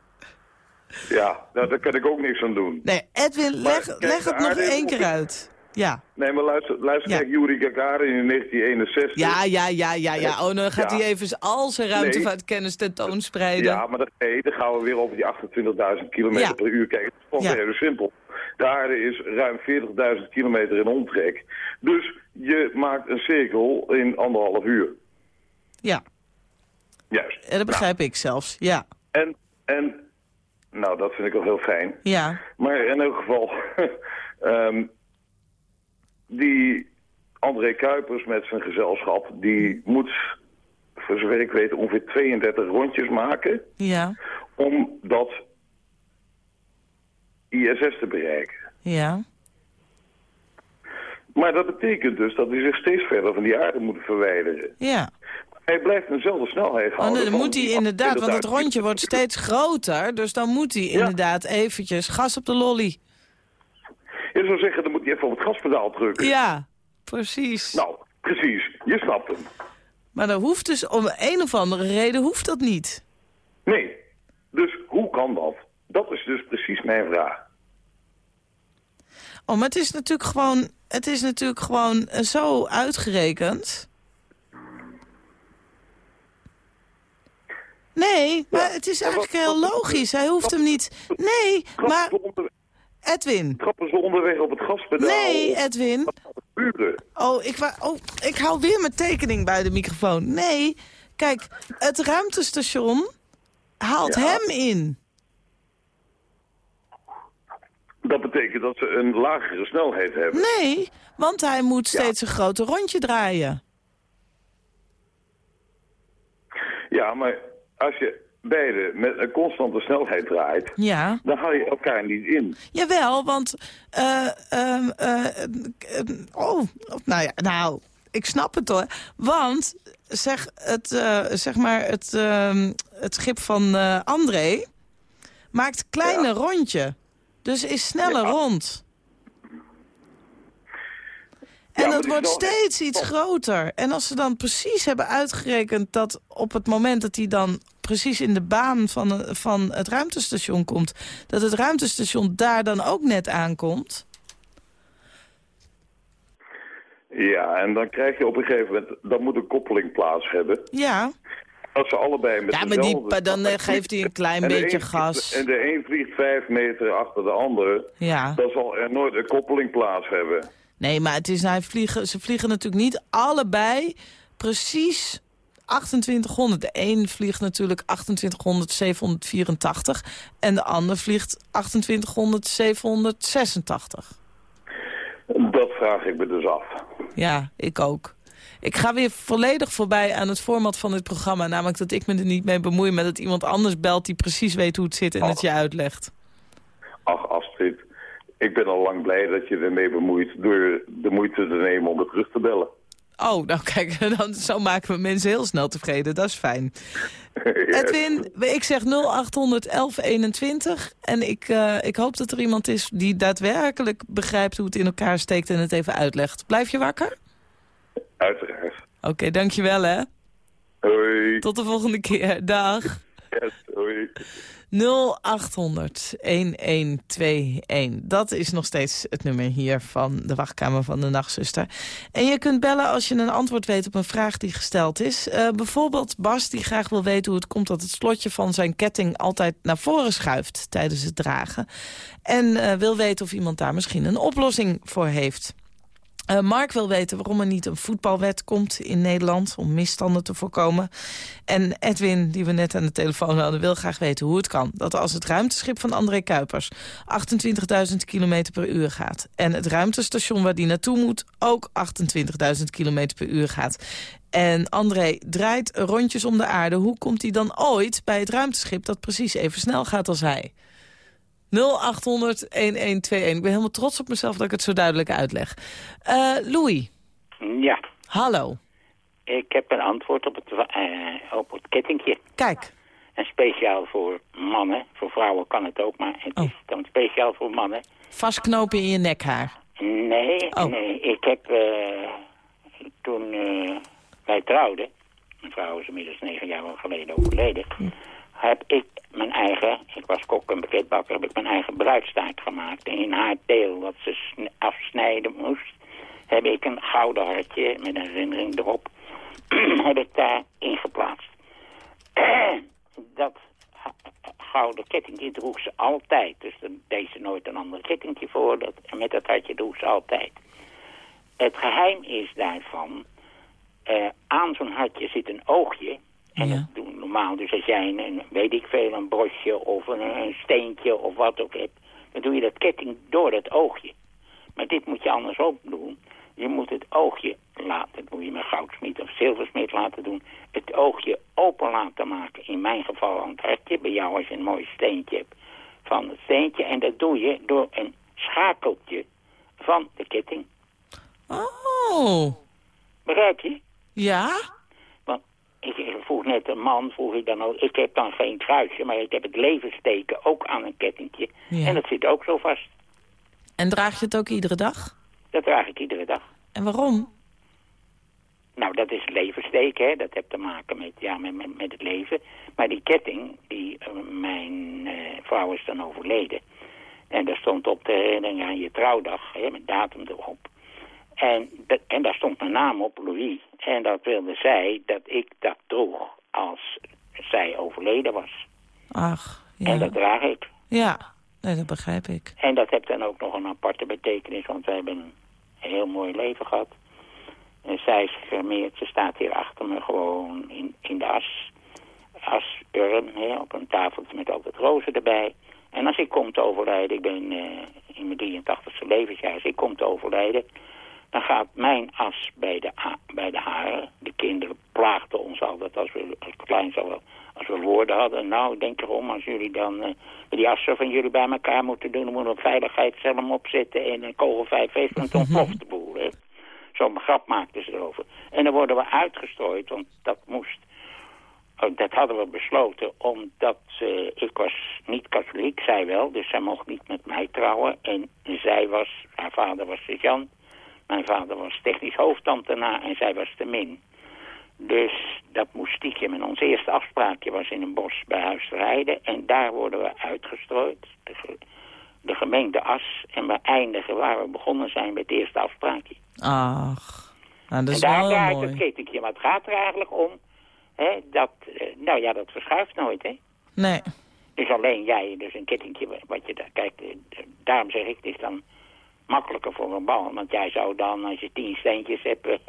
Ja, nou, daar kan ik ook niks aan doen. Nee, Edwin, leg, kijk, leg het nog één keer uit. Ja. Nee, maar luister, luister Ja. kijk, Yuri Gagarin in 1961. Ja, ja, ja, ja, ja. Oh, dan gaat Ja. hij even al zijn ruimtevaartkennis tentoonspreiden. Ja, maar dat, nee, dan gaan we weer over die 28.000 kilometer Ja. per uur kijken. Het is gewoon heel simpel. De aarde is ruim 40.000 kilometer in omtrek. Dus je maakt een cirkel in anderhalf uur. Ja, Juist. en dat begrijp ik zelfs. Ja, En, en, nou, dat vind ik wel heel fijn. ja, Maar in elk geval, ehm, die André Kuipers met zijn gezelschap, die moet, voor zover ik weet, ongeveer 32 rondjes maken ja, om dat ISS te bereiken. ja. Maar dat betekent dus dat hij zich steeds verder van die aarde moet verwijderen. Ja, Hij blijft dezelfde snelheid oh, houden. dan moet hij inderdaad, want het 28.000 rondje wordt steeds groter. Dus dan moet hij inderdaad eventjes gas op de lolly. Je zou zeggen, dan moet hij even op het gaspedaal drukken. Ja, precies. Nou, precies. Je snapt hem. Maar dat hoeft dus, om een of andere reden hoeft dat niet. Nee. Dus hoe kan dat? Dat is dus precies mijn vraag. Oh, maar het is natuurlijk gewoon, het is natuurlijk gewoon eh, zo uitgerekend. Nee, maar het is eigenlijk heel logisch. Hij hoeft hem niet... Nee, maar Edwin. trappen ze onderweg op het gaspedaal? Nee, Edwin. Oh ik, oh, ik hou weer mijn tekening bij de microfoon. Nee, kijk, het ruimtestation haalt Ja. hem in. Dat betekent dat ze een lagere snelheid hebben. Nee, want hij moet steeds een groter rondje draaien. Ja, maar als je beide met een constante snelheid draait, Ja. dan haal je elkaar niet in. Jawel, want... eh, oh, nou ja, nou, ik snap het hoor. Want, zeg, het, eh, zeg maar, het, ehm, het schip van André maakt kleine Ja. rondje. Dus is sneller Ja. rond. En Ja, dat wordt steeds iets groter. En als ze dan precies hebben uitgerekend dat op het moment dat hij dan precies in de baan van, van het ruimtestation komt... dat het ruimtestation daar dan ook net aankomt... Ja, en dan krijg je op een gegeven moment, dan moet een koppeling plaats hebben. Ja, Als ze allebei met ja maar die, dan eh, geeft hij een klein beetje een- gas. En de een vliegt vijf meter achter de andere. Ja. Dan zal er nooit een koppeling plaats hebben. Nee, maar het is, hij vliegen, ze vliegen natuurlijk niet allebei precies 2800. De een vliegt natuurlijk 2800 784 en de ander vliegt 2800 786. Dat vraag ik me dus af. Ja, ik ook. Ik ga weer volledig voorbij aan het format van dit programma. Namelijk dat ik me er niet mee bemoei, maar dat iemand anders belt die precies weet hoe het zit en het je uitlegt. Ach, Astrid, ik ben al lang blij dat je ermee bemoeit door de moeite te nemen om het terug te bellen. Oh, nou kijk, dan, zo maken we mensen heel snel tevreden. Dat is fijn. Edwin, ik zeg 0800 1121. En ik, eh, ik hoop dat er iemand is die daadwerkelijk begrijpt hoe het in elkaar steekt en het even uitlegt. Blijf je wakker? Uiteraard. Oké, dankjewel hè. Hoi. Tot de volgende keer. Dag. Yes, hoi. 0800 1121. Dat is nog steeds het nummer hier van de wachtkamer van de nachtzuster. En je kunt bellen als je een antwoord weet op een vraag die gesteld is. Eh, bijvoorbeeld Bas die graag wil weten hoe het komt dat het slotje van zijn ketting altijd naar voren schuift tijdens het dragen. En eh, wil weten of iemand daar misschien een oplossing voor heeft. Eh, Mark wil weten waarom er niet een voetbalwet komt in Nederland... om misstanden te voorkomen. En Edwin, die we net aan de telefoon hadden... wil graag weten hoe het kan. Dat als het ruimteschip van André Kuipers 28.000 km per uur gaat... en het ruimtestation waar die naartoe moet ook 28.000 km per uur gaat... en André draait rondjes om de aarde... hoe komt hij dan ooit bij het ruimteschip dat precies even snel gaat als hij? 0800 1121. Ik ben helemaal trots op mezelf dat ik het zo duidelijk uitleg. Eh Louis, Ja, hallo. ik heb een antwoord op het, eh, op het kettingje. Kijk, En speciaal voor mannen. Voor vrouwen kan het ook, maar het Oh. is dan speciaal voor mannen. vastknopen in je nekhaar. Nee, Oh. nee. Ik heb eh, toen wij trouwden, mijn vrouw is inmiddels negen jaar geleden overleden, heb ik mijn eigen, ik was kok en pakketbakker, heb ik mijn eigen bruidstaart gemaakt. En in haar deel wat ze sn- afsnijden moest, heb ik een gouden hartje met een herinnering erop, heb ik daar ingeplaatst. dat gouden kettingje droeg ze altijd. Dus dan deed ze nooit een ander kettingje voor. Dat, en met dat hartje droeg ze altijd. Het geheim is daarvan... eh, aan zo'n hartje zit een oogje. En Ja. dat doen normaal. Dus als jij een, een, weet ik veel, een brosje of een, een steentje of wat ook hebt... dan doe je dat ketting door dat oogje. Maar dit moet je anders ook doen. Je moet het oogje laten, moet je met goudsmid of zilversmid laten doen. Het oogje open laten maken. In mijn geval aan het hartje. Bij jou als je een mooi steentje hebt van het steentje. En dat doe je door een schakeltje van de ketting. Oh, Begrijp je? ja? Ik vroeg net een man, vroeg ik dan ook, ik heb dan geen kruisje, maar ik heb het levensteken ook aan een kettingje. Ja. En dat zit ook zo vast. En draag je het ook iedere dag? Dat draag ik iedere dag. En waarom? Nou, dat is levensteken, hè. Dat heeft te maken met, ja, met, met, met het leven. Maar die ketting, die, eh, mijn eh, vrouw is dan overleden. En daar stond op de herinnering aan je trouwdag, hè, met datum erop. En, dat- en daar stond mijn naam op, Louis. En dat wilde zij dat ik dat droeg als zij overleden was. Ach, En ja. dat draag ik. Ja, nee, dat begrijp ik. En dat heeft dan ook nog een aparte betekenis, want wij hebben een heel mooi leven gehad. En zij is geremeerd, ze staat hier achter me gewoon in, in de as. Asurn, hè, op een tafeltje met altijd rozen erbij. En als ik kom te overlijden, ik ben eh, in mijn 83ste levensjaar, als ik kom te overlijden, dan gaat mijn as bij de, bij de haren. De kinderen plaagden ons altijd als we als klein zo wel, als we woorden hadden. Nou, denk erom, als jullie dan eh, die assen van jullie bij elkaar moeten doen, dan moeten we een veiligheidshelm opzetten en een want het ontploft de boel. Hè. Zo'n grap maakten ze erover. En dan worden we uitgestrooid, want dat moest Oh, dat hadden we besloten omdat eh, ik was niet katholiek, zij wel. Dus zij mocht niet met mij trouwen. En zij was, haar vader was sergeant. Mijn vader was technisch hoofdambtenaar en zij was de min. Dus dat moest stiekem. En ons eerste afspraakje was in een bos bij Huisrijden. En daar worden we uitgestrooid. De, ge- de gemengde as. En we eindigen waar we begonnen zijn met het eerste afspraakje. Ach, nou, dat En is daar wel draait het kettingje. Maar het gaat er eigenlijk om. Hè, dat, eh, nou ja, dat verschuift nooit, hè. Nee, Dus alleen jij, dus een kettingje, wat je daar, kijk, eh, daarom zeg ik, het is dan makkelijker voor een bal. Want jij zou dan, als je tien steentjes hebt,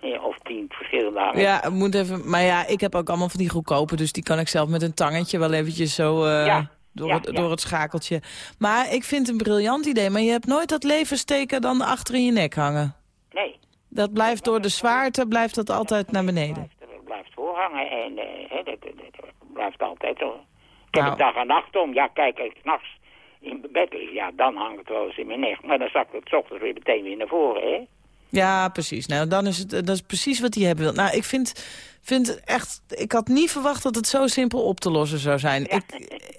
eh, of tien verschillende hangen. ja, moet even, maar ja, ik heb ook allemaal van die goedkope, dus die kan ik zelf met een tangetje wel eventjes zo eh, Ja, door, ja, het, ja. door het schakeltje. Maar ik vind het een briljant idee, maar je hebt nooit dat levensteken dan achter in je nek hangen. Nee, Dat blijft door de zwaarte, blijft dat altijd naar beneden. blijft, blijft voorhangen en eh, dat, dat, dat blijft altijd zo. Ik heb Nou. het dag en nacht om. Ja, kijk, s'nachts in bed lig, ja, dan hangt het wel eens in mijn nek. Maar dan zakt het 's ochtends weer meteen weer naar voren, hè. Ja, precies. Nou, dan is het dat is precies wat hij hebben wil. Nou, ik vind, vind echt, ik had niet verwacht dat het zo simpel op te lossen zou zijn. Ja. Ik,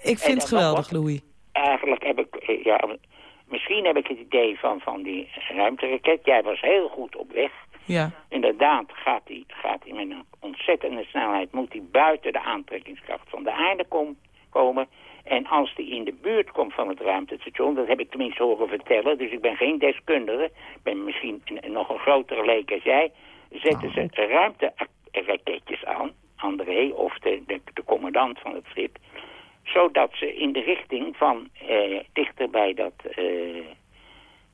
ik vind het geweldig, wat? Louis. Eigenlijk heb ik, eh, ja, misschien heb ik het idee van, van die ruimteraket. Jij was heel goed op weg. Ja. Inderdaad gaat hij gaat hij met een ontzettende snelheid... moet hij buiten de aantrekkingskracht van de aarde kom, komen. En als hij in de buurt komt van het ruimtestation... dat heb ik tenminste horen vertellen... dus ik ben geen deskundige... ik ben misschien nog een grotere leek als jij... zetten ze ruimteraketjes aan... André of de, de, de commandant van het schip... zodat ze in de richting van eh, dichter bij dat eh,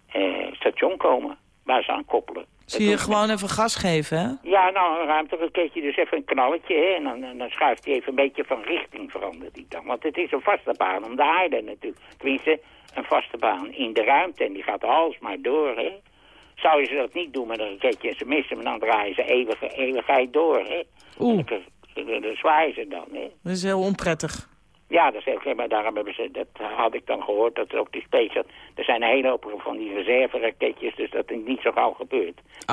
eh, station komen... waar ze aan koppelen. Zie je gewoon even gas geven, hè? ja, nou, een ruimteraketje, dus even een knalletje, hè, en dan, dan- dan schuift hij even een beetje van richting verandert hij dan. Want het is een vaste baan om de aarde natuurlijk. Tenminste, een vaste baan in de ruimte en die gaat alsmaar door, hè. Zou je ze dat niet doen met een raketje en ze missen, maar dan draaien ze eeuwige, eeuwigheid door, hè. Oeh, En dan, dan, dan zwaaien ze dan, hè. dat is heel onprettig. Ja, dat is maar daarom hebben ze, dat had ik dan gehoord, dat ook die space, er zijn een hele hoop van die reserveraketjes, dus dat het niet zo gauw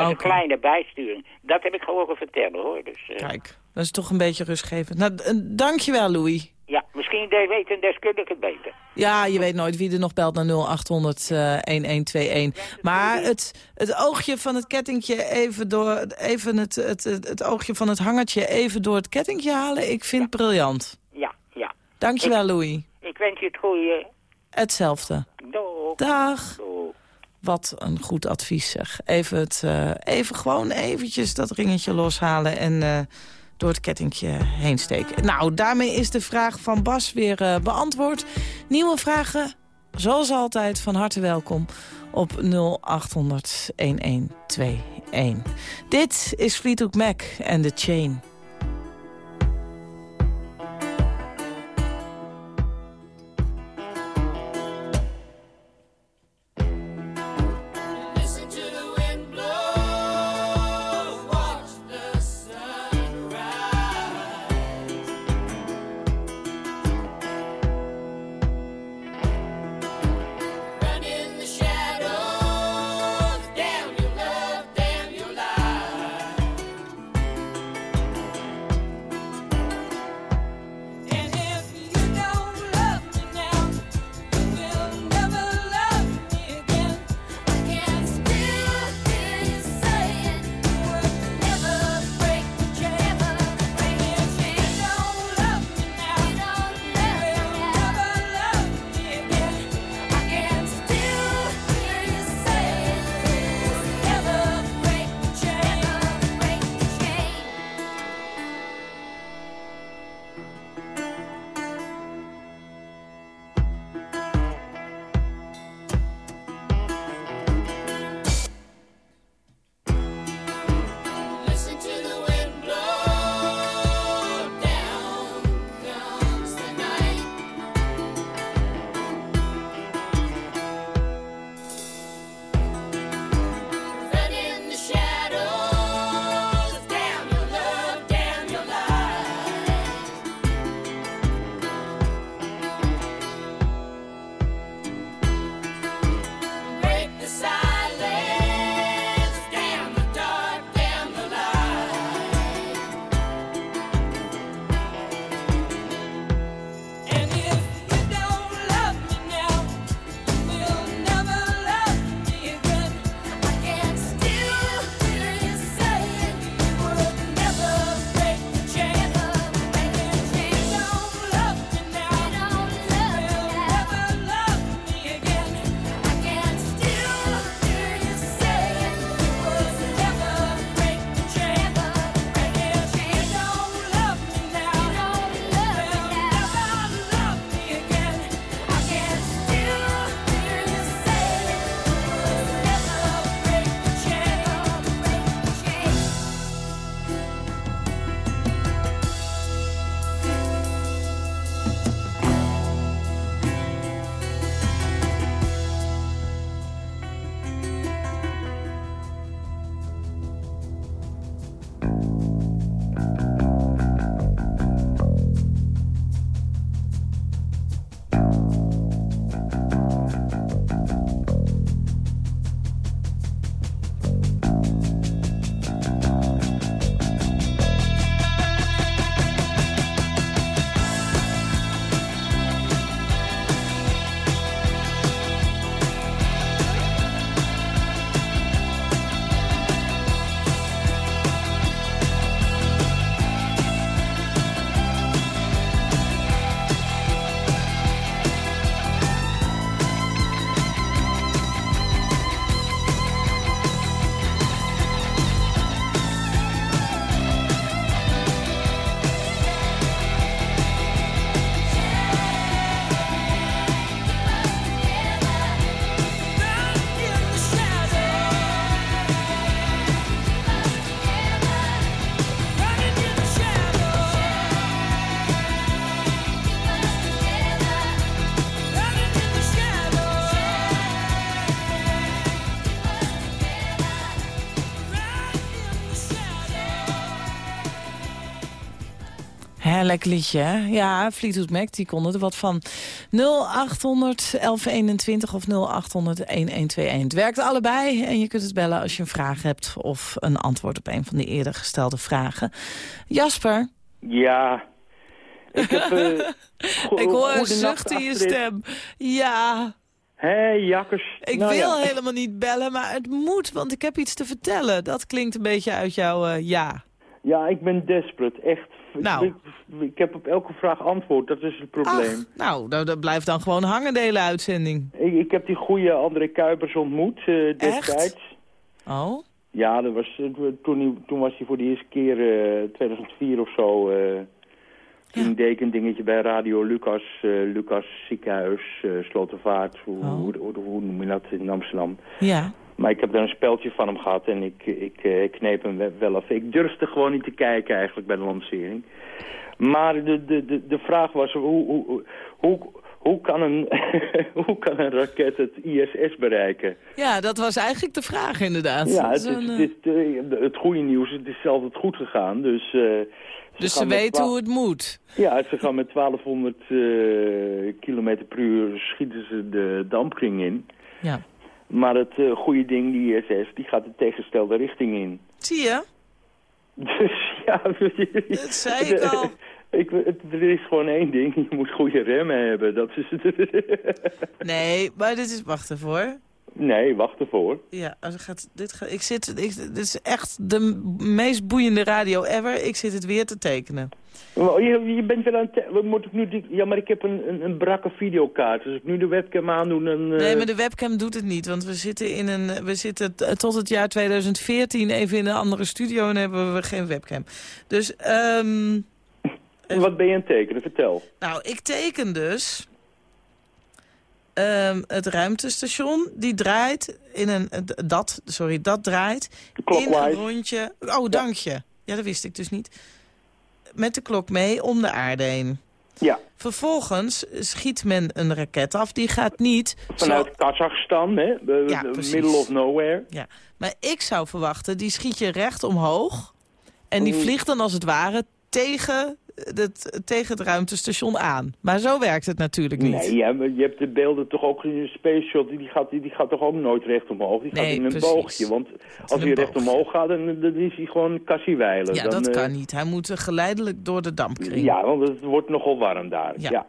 is een kleine bijsturing. Dat heb ik gehoord vertellen, hoor. Dus, eh, Kijk, dat is toch een beetje rustgevend. Nou, d- dankjewel, Louis. Ja, misschien weet een deskundige het beter. Ja, je weet nooit wie er nog belt naar 0800 eh, 1121. Maar het, het oogje van het kettingje even door... Even het, het, het, het oogje van het hangertje even door het kettingje halen. Ik vind het briljant. Dankjewel, Louis. Ik wens je het goede. Hetzelfde. Doeg. Dag. Doeg. Wat een goed advies zeg. Even, het, eh, even gewoon eventjes dat ringetje loshalen en eh, door het kettingje heen steken. Nou, daarmee is de vraag van Bas weer eh, beantwoord. Nieuwe vragen, zoals altijd, van harte welkom op 0800 1121. Dit is Fleetwood Mac en The Chain. Heerlijk liedje, hè? Ja, Fleetwood Mac, die konden er wat van. 0800 1121 of 0800 1121. Het werkt allebei en je kunt het bellen als je een vraag hebt... of een antwoord op een van die eerder gestelde vragen. Jasper? Ja. Ik heb... eh, Ik hoor een zucht in je stem. Ja, Hé, hey, jakkers. ik Nou wil ja. helemaal niet bellen, maar het moet, want ik heb iets te vertellen. Dat klinkt een beetje uit jouw eh, ja. Ja, ik ben desperate, echt. Nou. Ik, ik heb op elke vraag antwoord, dat is het probleem. Ach, nou, dat, dat blijft dan gewoon hangen de hele uitzending. Ik, ik heb die goede André Kuipers ontmoet eh, destijds. Oh? Ja, dat was, eh, toen, hij- toen was hij voor de eerste keer, eh 2004 of zo... eh toen deed ik een dingetje bij Radio Lucas, eh, Lucas Ziekenhuis, eh Slotervaart, hoe, Oh. hoe, hoe, hoe noem je dat in Amsterdam. Ja. Maar ik heb daar een speltje van hem gehad en ik, ik, eh, ik kneep hem we- wel af. Ik durfde gewoon niet te kijken eigenlijk bij de lancering. Maar de, de, de, de vraag was, hoe, hoe, hoe, hoe, kan een, hoe kan een raket het ISS bereiken? Ja, dat was eigenlijk de vraag inderdaad. Ja, het, is, eh, het, het goede nieuws, het is zelf goed gegaan. Dus, eh, dus ze gaan met weten hoe het moet. Ja, ze gaan met 1200 eh kilometer per uur schieten ze de dampkring in. Ja. Maar het eh, goede ding, die ISS, die gaat de tegenstelde richting in. Zie je? Dus ja... Dat zei ik al. Ik, er is gewoon één ding, je moet goede remmen hebben. Dat is het. Nee, maar dit is... Wacht even hoor. Nee, wacht ervoor. Ja, gaat, dit gaat, ik zit, ik, dit is echt de meest boeiende radio ever. Ik zit het weer te tekenen. Je, je bent wel aan het... te- Moet ik nu die, ja, maar ik heb een, een, een brakke videokaart. Als ik nu de webcam aandoe, dan... eh, Nee, maar de webcam doet het niet. Want we zitten, in een, we zitten tot het jaar 2014 even in een andere studio en hebben we geen webcam. Dus, ehm Wat ben je aan het tekenen? Vertel. nou, ik teken dus ehm, het ruimtestation. Die draait in een, dat, sorry, dat draait in een rondje. Oh, dank je. Ja, dat wist ik dus niet. Met de klok mee om de aarde heen. Ja. Vervolgens schiet men een raket af. Die gaat niet... Vanuit zo- Kazachstan, hè? De- Ja, middle of nowhere. Ja, maar ik zou verwachten, die schiet je recht omhoog. En die vliegt dan als het ware tegen het, tegen het ruimtestation aan. Maar zo werkt het natuurlijk niet. Nee, ja, je hebt de beelden toch ook in een space. Die gaat, die, die gaat toch ook nooit recht omhoog. Die gaat in een precies. boogje. Want als hij recht omhoog gaat, dan, dan is hij gewoon kassiewijlen. ja, dan, dat eh, kan niet. Hij moet geleidelijk door de dampkring. Ja, want het wordt nogal warm daar. Ja. Ja.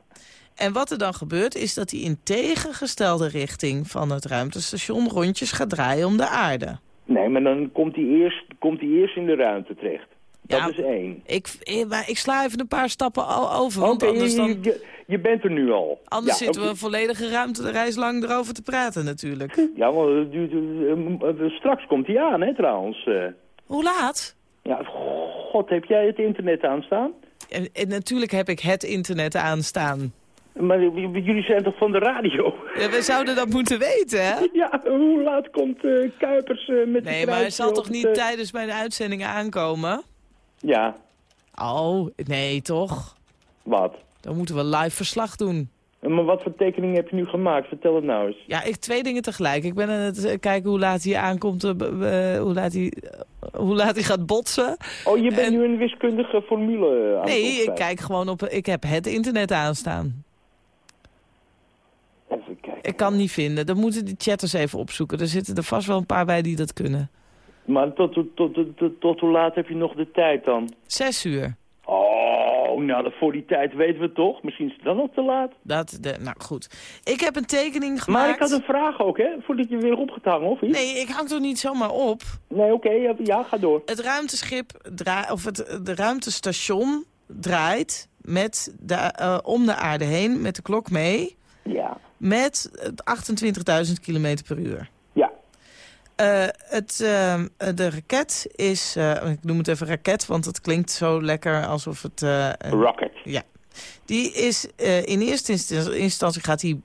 En wat er dan gebeurt, is dat hij in tegengestelde richting van het ruimtestation rondjes gaat draaien om de aarde. Nee, maar dan komt hij eerst, komt hij eerst in de ruimte terecht. Dat Ja, is één. Ik, eh, maar ik sla even een paar stappen al over, want anders, je, dan, je, je bent er nu al. anders ja, zitten we een volledige ruimtereis lang erover te praten natuurlijk. Ja, want straks komt hij aan, hè, trouwens. eh. Hoe laat? Ja, god, heb jij het internet aanstaan? En, en natuurlijk heb ik het internet aanstaan. Maar jullie zijn toch van de radio? Ja, we zouden dat moeten weten, hè? Ja, hoe laat komt eh, Kuipers met Nee, de maar hij zal toch niet tijdens mijn uitzending aankomen? Ja, Oh, nee, toch? wat? Dan moeten we live verslag doen. Maar wat voor tekening heb je nu gemaakt? Vertel het nou eens. Ja, ik twee dingen tegelijk. Ik ben aan het eh, kijken hoe laat hij aankomt, eh, b- hoe, laat hij, eh, hoe laat hij gaat botsen. Oh, je bent En- nu een wiskundige formule aan het Nee, ik kijk gewoon op... Ik heb het internet aanstaan. Even kijken. Ik kan niet vinden. Dan moeten die chatters even opzoeken. Er zitten er vast wel een paar bij die dat kunnen. Maar tot, tot, tot, tot, hoe laat heb je nog de tijd dan? Zes uur. Oh, nou, dat- voor die tijd weten we toch? Misschien is het dan nog te laat. Dat, de, nou goed. Ik heb een tekening gemaakt. Maar ik had een vraag ook, hè? Voordat je weer opgehangen, of iets? Nee, ik hang toch niet zomaar op. Nee, oké, ja, ja, ga door. Het ruimteschip draait, of het de ruimtestation draait met de, eh, om de aarde heen met de klok mee Ja. met eh, 28.000 km per uur. Eh, het, eh, de raket is, eh, ik noem het even raket, want het klinkt zo lekker alsof het... een- Rocket. ja. Die is in eerste instantie, gaat hij,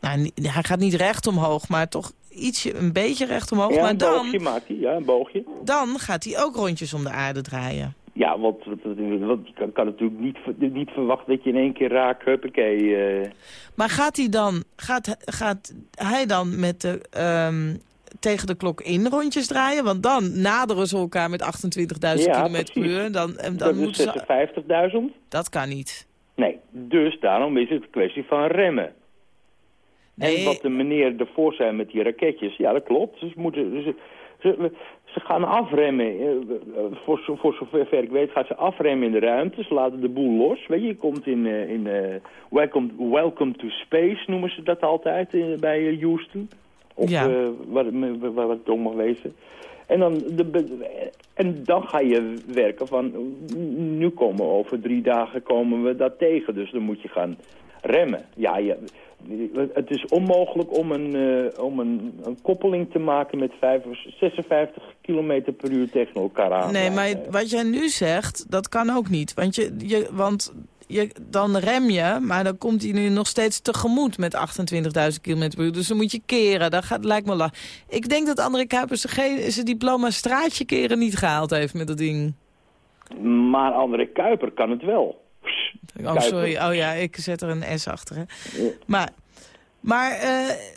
nou, hij gaat niet recht omhoog, maar toch ietsje, een beetje recht omhoog. ja, maar een dan, boogje maakt hij, ja, een boogje. dan gaat hij ook rondjes om de aarde draaien. Ja, want, want, je kan, kan natuurlijk niet, niet verwachten dat je in één keer raak, huppakee... eh Maar gaat hij dan, gaat, gaat hij dan met de, ehm, tegen de klok in rondjes draaien? Want dan naderen ze elkaar met 28.000 Ja, km per uur. Dan, en dan dat is moeten ze, 56.000. dat kan niet. Nee, dus daarom is het een kwestie van remmen. Nee. En wat de meneer ervoor zei met die raketjes, ja dat klopt. Ze, moeten, ze, ze, ze gaan afremmen, eh, eh, voor, voor zover ik weet gaan ze afremmen in de ruimte. Ze laten de boel los. Weet je, je komt in, eh, in eh, welcome, welcome to space noemen ze dat altijd eh, bij eh, Houston. Of Ja. eh, waar, waar, waar het ook mag wezen. En dan, de, en dan ga je werken van, nu komen we over drie dagen komen we dat tegen. Dus dan moet je gaan Remmen, ja, ja. Het is onmogelijk om een, eh, om een, een koppeling te maken met vijf- 56 km per uur tegen elkaar aan. Nee, maar wat jij nu zegt, dat kan ook niet. Want, je, je, want je, dan rem je, maar dan komt hij nu nog steeds tegemoet met 28.000 km per uur. Dus dan moet je keren, dat gaat, lijkt me lach. Ik denk dat André Kuipers zijn zijn diploma straatje keren niet gehaald heeft met dat ding. Maar André Kuiper kan het wel. Oh, sorry. Oh ja, ik zet er een S achter. Hè. Maar, maar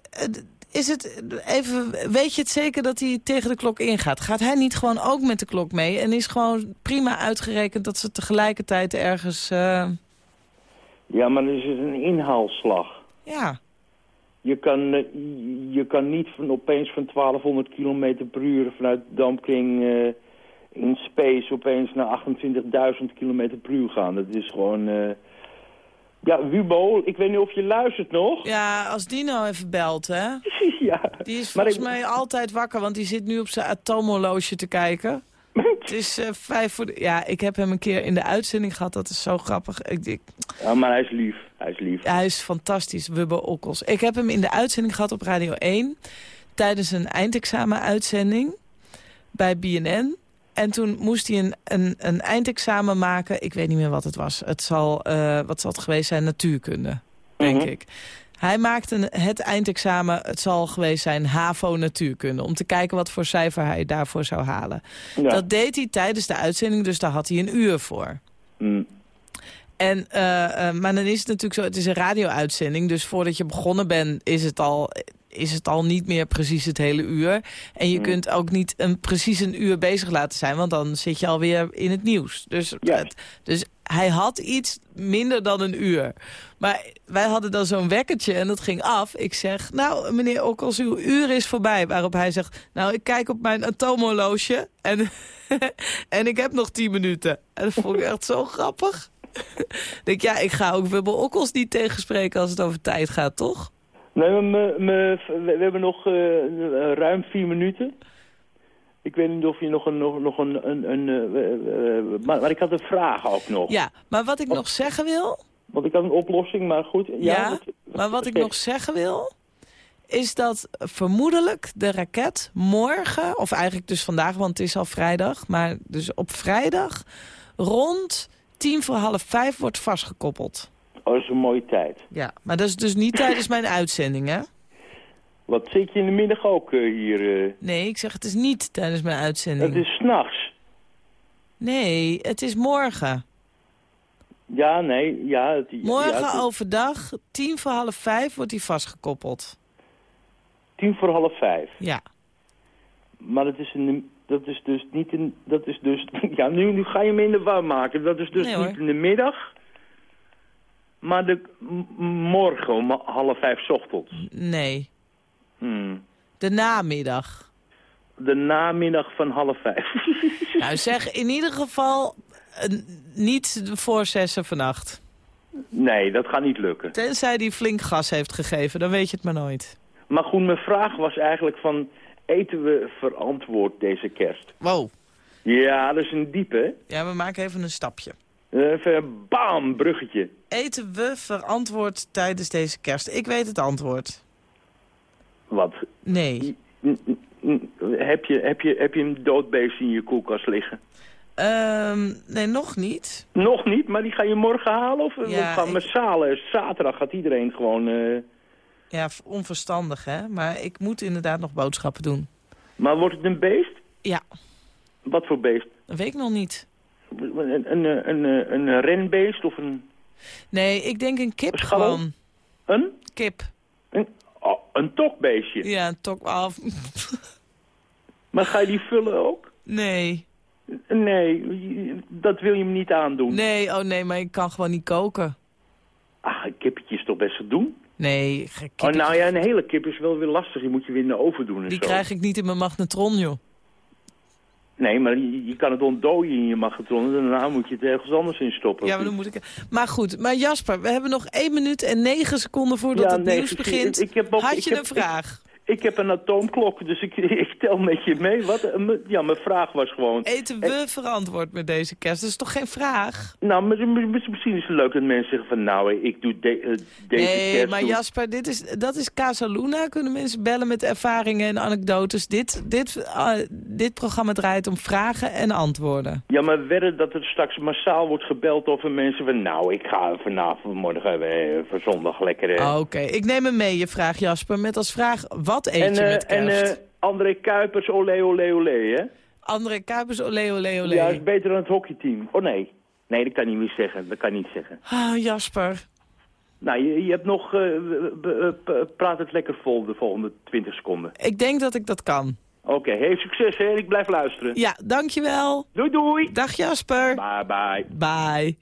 het- is het even, weet je het zeker dat hij tegen de klok ingaat? Gaat hij niet gewoon ook met de klok mee? En is gewoon prima uitgerekend dat ze tegelijkertijd ergens... eh, Ja, maar er is een inhaalslag. ja, Je kan, eh, je kan niet van, opeens van 1200 km per uur vanuit Dampkring eh, in space opeens naar 28.000 km per uur gaan. Dat is gewoon... Ja, Wubo, ik weet niet of je luistert nog. ja, als die nou even belt, hè? ja. Die is volgens ik- mij altijd wakker, want die zit nu op zijn atoomhorloge te kijken. Het is eh, vijf voor de... Ja, ik heb hem een keer in de uitzending gehad. Dat is zo grappig. Ik, ik, Ja, maar hij is lief. Hij is lief. hij is fantastisch, Wubbo Okkels. Ik heb hem in de uitzending gehad op Radio 1... tijdens een eindexamen-uitzending bij BNN. En toen moest hij een, een, een eindexamen maken. Ik weet niet meer wat het was. Het zal, eh, wat zal het geweest zijn? Natuurkunde, denk ik. Hij maakte het eindexamen, het zal geweest zijn HAVO natuurkunde. Om te kijken wat voor cijfer hij daarvoor zou halen. Ja. Dat deed hij tijdens de uitzending, dus daar had hij een uur voor. Mm. En, eh, eh, maar dan is het natuurlijk zo, het is een radio-uitzending. Dus voordat je begonnen bent, is het al, is het al niet meer precies het hele uur. En je Mm. kunt ook niet een, precies een uur bezig laten zijn. Want dan zit je alweer in het nieuws. Dus, het- dus hij had iets minder dan een uur. Maar wij hadden dan zo'n wekkertje en dat ging af. Ik zeg, nou meneer Okkels, uw uur is voorbij. Waarop hij zegt, nou ik kijk op mijn atoomhorloge en, en ik heb nog tien minuten. En dat vond ik echt zo grappig. Ik denk, ja, ik ga ook Wubbel Okkels niet tegenspreken als het over tijd gaat, toch? Nee, we, we hebben nog eh, ruim vier minuten. Ik weet niet of je nog een... Nog, nog een, een, een eh, maar, maar ik had een vraag ook nog. Ja, maar wat ik nog zeggen wil... Want ik had een oplossing, maar goed. Ja, maar wat ik nog zeggen wil... is dat vermoedelijk de raket morgen... of eigenlijk dus vandaag, want het is al vrijdag... maar dus op vrijdag rond tien voor half vijf wordt vastgekoppeld. Oh, dat is een mooie tijd. Ja, maar dat is dus niet tijdens mijn uitzending, hè? Wat zit je in de middag ook eh, hier? eh? Nee, ik zeg het is niet tijdens mijn uitzending. Het is s'nachts. Nee, het is morgen. Ja, nee, ja. Het, Morgen ja, het- overdag, tien voor half vijf, wordt hij vastgekoppeld. Tien voor half vijf. Ja. Maar dat is, een, dat is dus niet in... Dat is dus... Ja, nu, nu ga je me in de war maken. Dat is dus Nee, niet in de middag. Maar de, morgen om half vijf ochtends. Nee, Hmm. de namiddag. De namiddag van half vijf. Nou zeg, in ieder geval eh, niet voor zessen vannacht. nee, dat gaat niet lukken. Tenzij die flink gas heeft gegeven, dan weet je het maar nooit. Maar goed, mijn vraag was eigenlijk van... Eten we verantwoord deze kerst? Wow. Ja, dat is een diepe. Ja, we maken even een stapje. Even een bam, bruggetje. Eten we verantwoord tijdens deze kerst? Ik weet het antwoord. Wat? Nee. Heb je, heb, je, heb je een dood beest in je koelkast liggen? Ehm, nee, nog niet. Nog niet, maar die ga je morgen halen? Of Ja, we gaan ik- massaal, eh, zaterdag gaat iedereen gewoon... eh, Ja, onverstandig, hè? Maar ik moet inderdaad nog boodschappen doen. Maar wordt het een beest? Ja. Wat voor beest? Dat weet ik nog niet. Een, een, een, een, renbeest of een... Nee, ik denk een kip gewoon. Een? Kip. Een, oh, een tokbeestje. Ja, een tok af. Maar ga je die vullen ook? Nee. Nee, dat wil je me niet aandoen. Nee, oh nee, maar ik kan gewoon niet koken. Ah, een kippetje is toch best te doen? Nee, ge- Oh, nou ja, een hele kip is wel weer lastig. Die moet je weer in de oven doen en die zo. krijg ik niet in mijn magnetron, joh. Nee, maar je, je kan het ontdooien in je magnetron. En daarna moet je het ergens anders in stoppen. Ja, maar dan moet ik... Maar goed, maar Jasper, we hebben nog 1 minuut en 9 seconden voordat Ja, het nee, nieuws begint. ik heb ook- Had ik je heb- een vraag? Ik, heb een atoomklok, dus ik, ik tel met je mee. Wat? Eh, Ja, mijn vraag was gewoon... Eten we verantwoord met deze kerst? Dat is toch geen vraag? Nou, maar- maar- maar- misschien is het leuk dat mensen zeggen van... Nou, ik doe de- eh, deze nee, kerst... maar doe- Jasper, dit is, dat is Casa Luna. Kunnen mensen bellen met ervaringen en anekdotes. Dit, dit, dit programma draait om vragen en antwoorden. Ja, maar wedden dat er straks massaal wordt gebeld over mensen van... Nou, ik ga vanavond, morgen, eh, voor zondag lekker... eh, Oké, ik neem hem mee, je vraag Jasper. Met als vraag, wat eet en eh, met en kerst? eh, André Kuipers, olé, olé, olé, hè? André Kuipers, olé, olé, olé. Ja, is beter dan het hockeyteam. Oh nee. Nee, dat kan niet meer zeggen. Dat kan niet zeggen. Ah, Jasper. Nou, je, je hebt nog... eh, praat het lekker vol de volgende 20 seconden. Ik denk dat ik dat kan. Oké, heel succes hè. Ik blijf luisteren. Ja, dankjewel. Doei doei. Dag Jasper. Bye bye. Bye.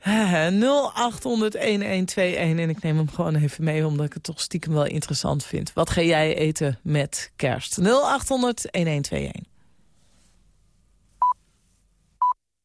Eh, 0800-1121 en ik neem hem gewoon even mee... omdat ik het toch stiekem wel interessant vind. Wat ga jij eten met kerst? 0800-1121.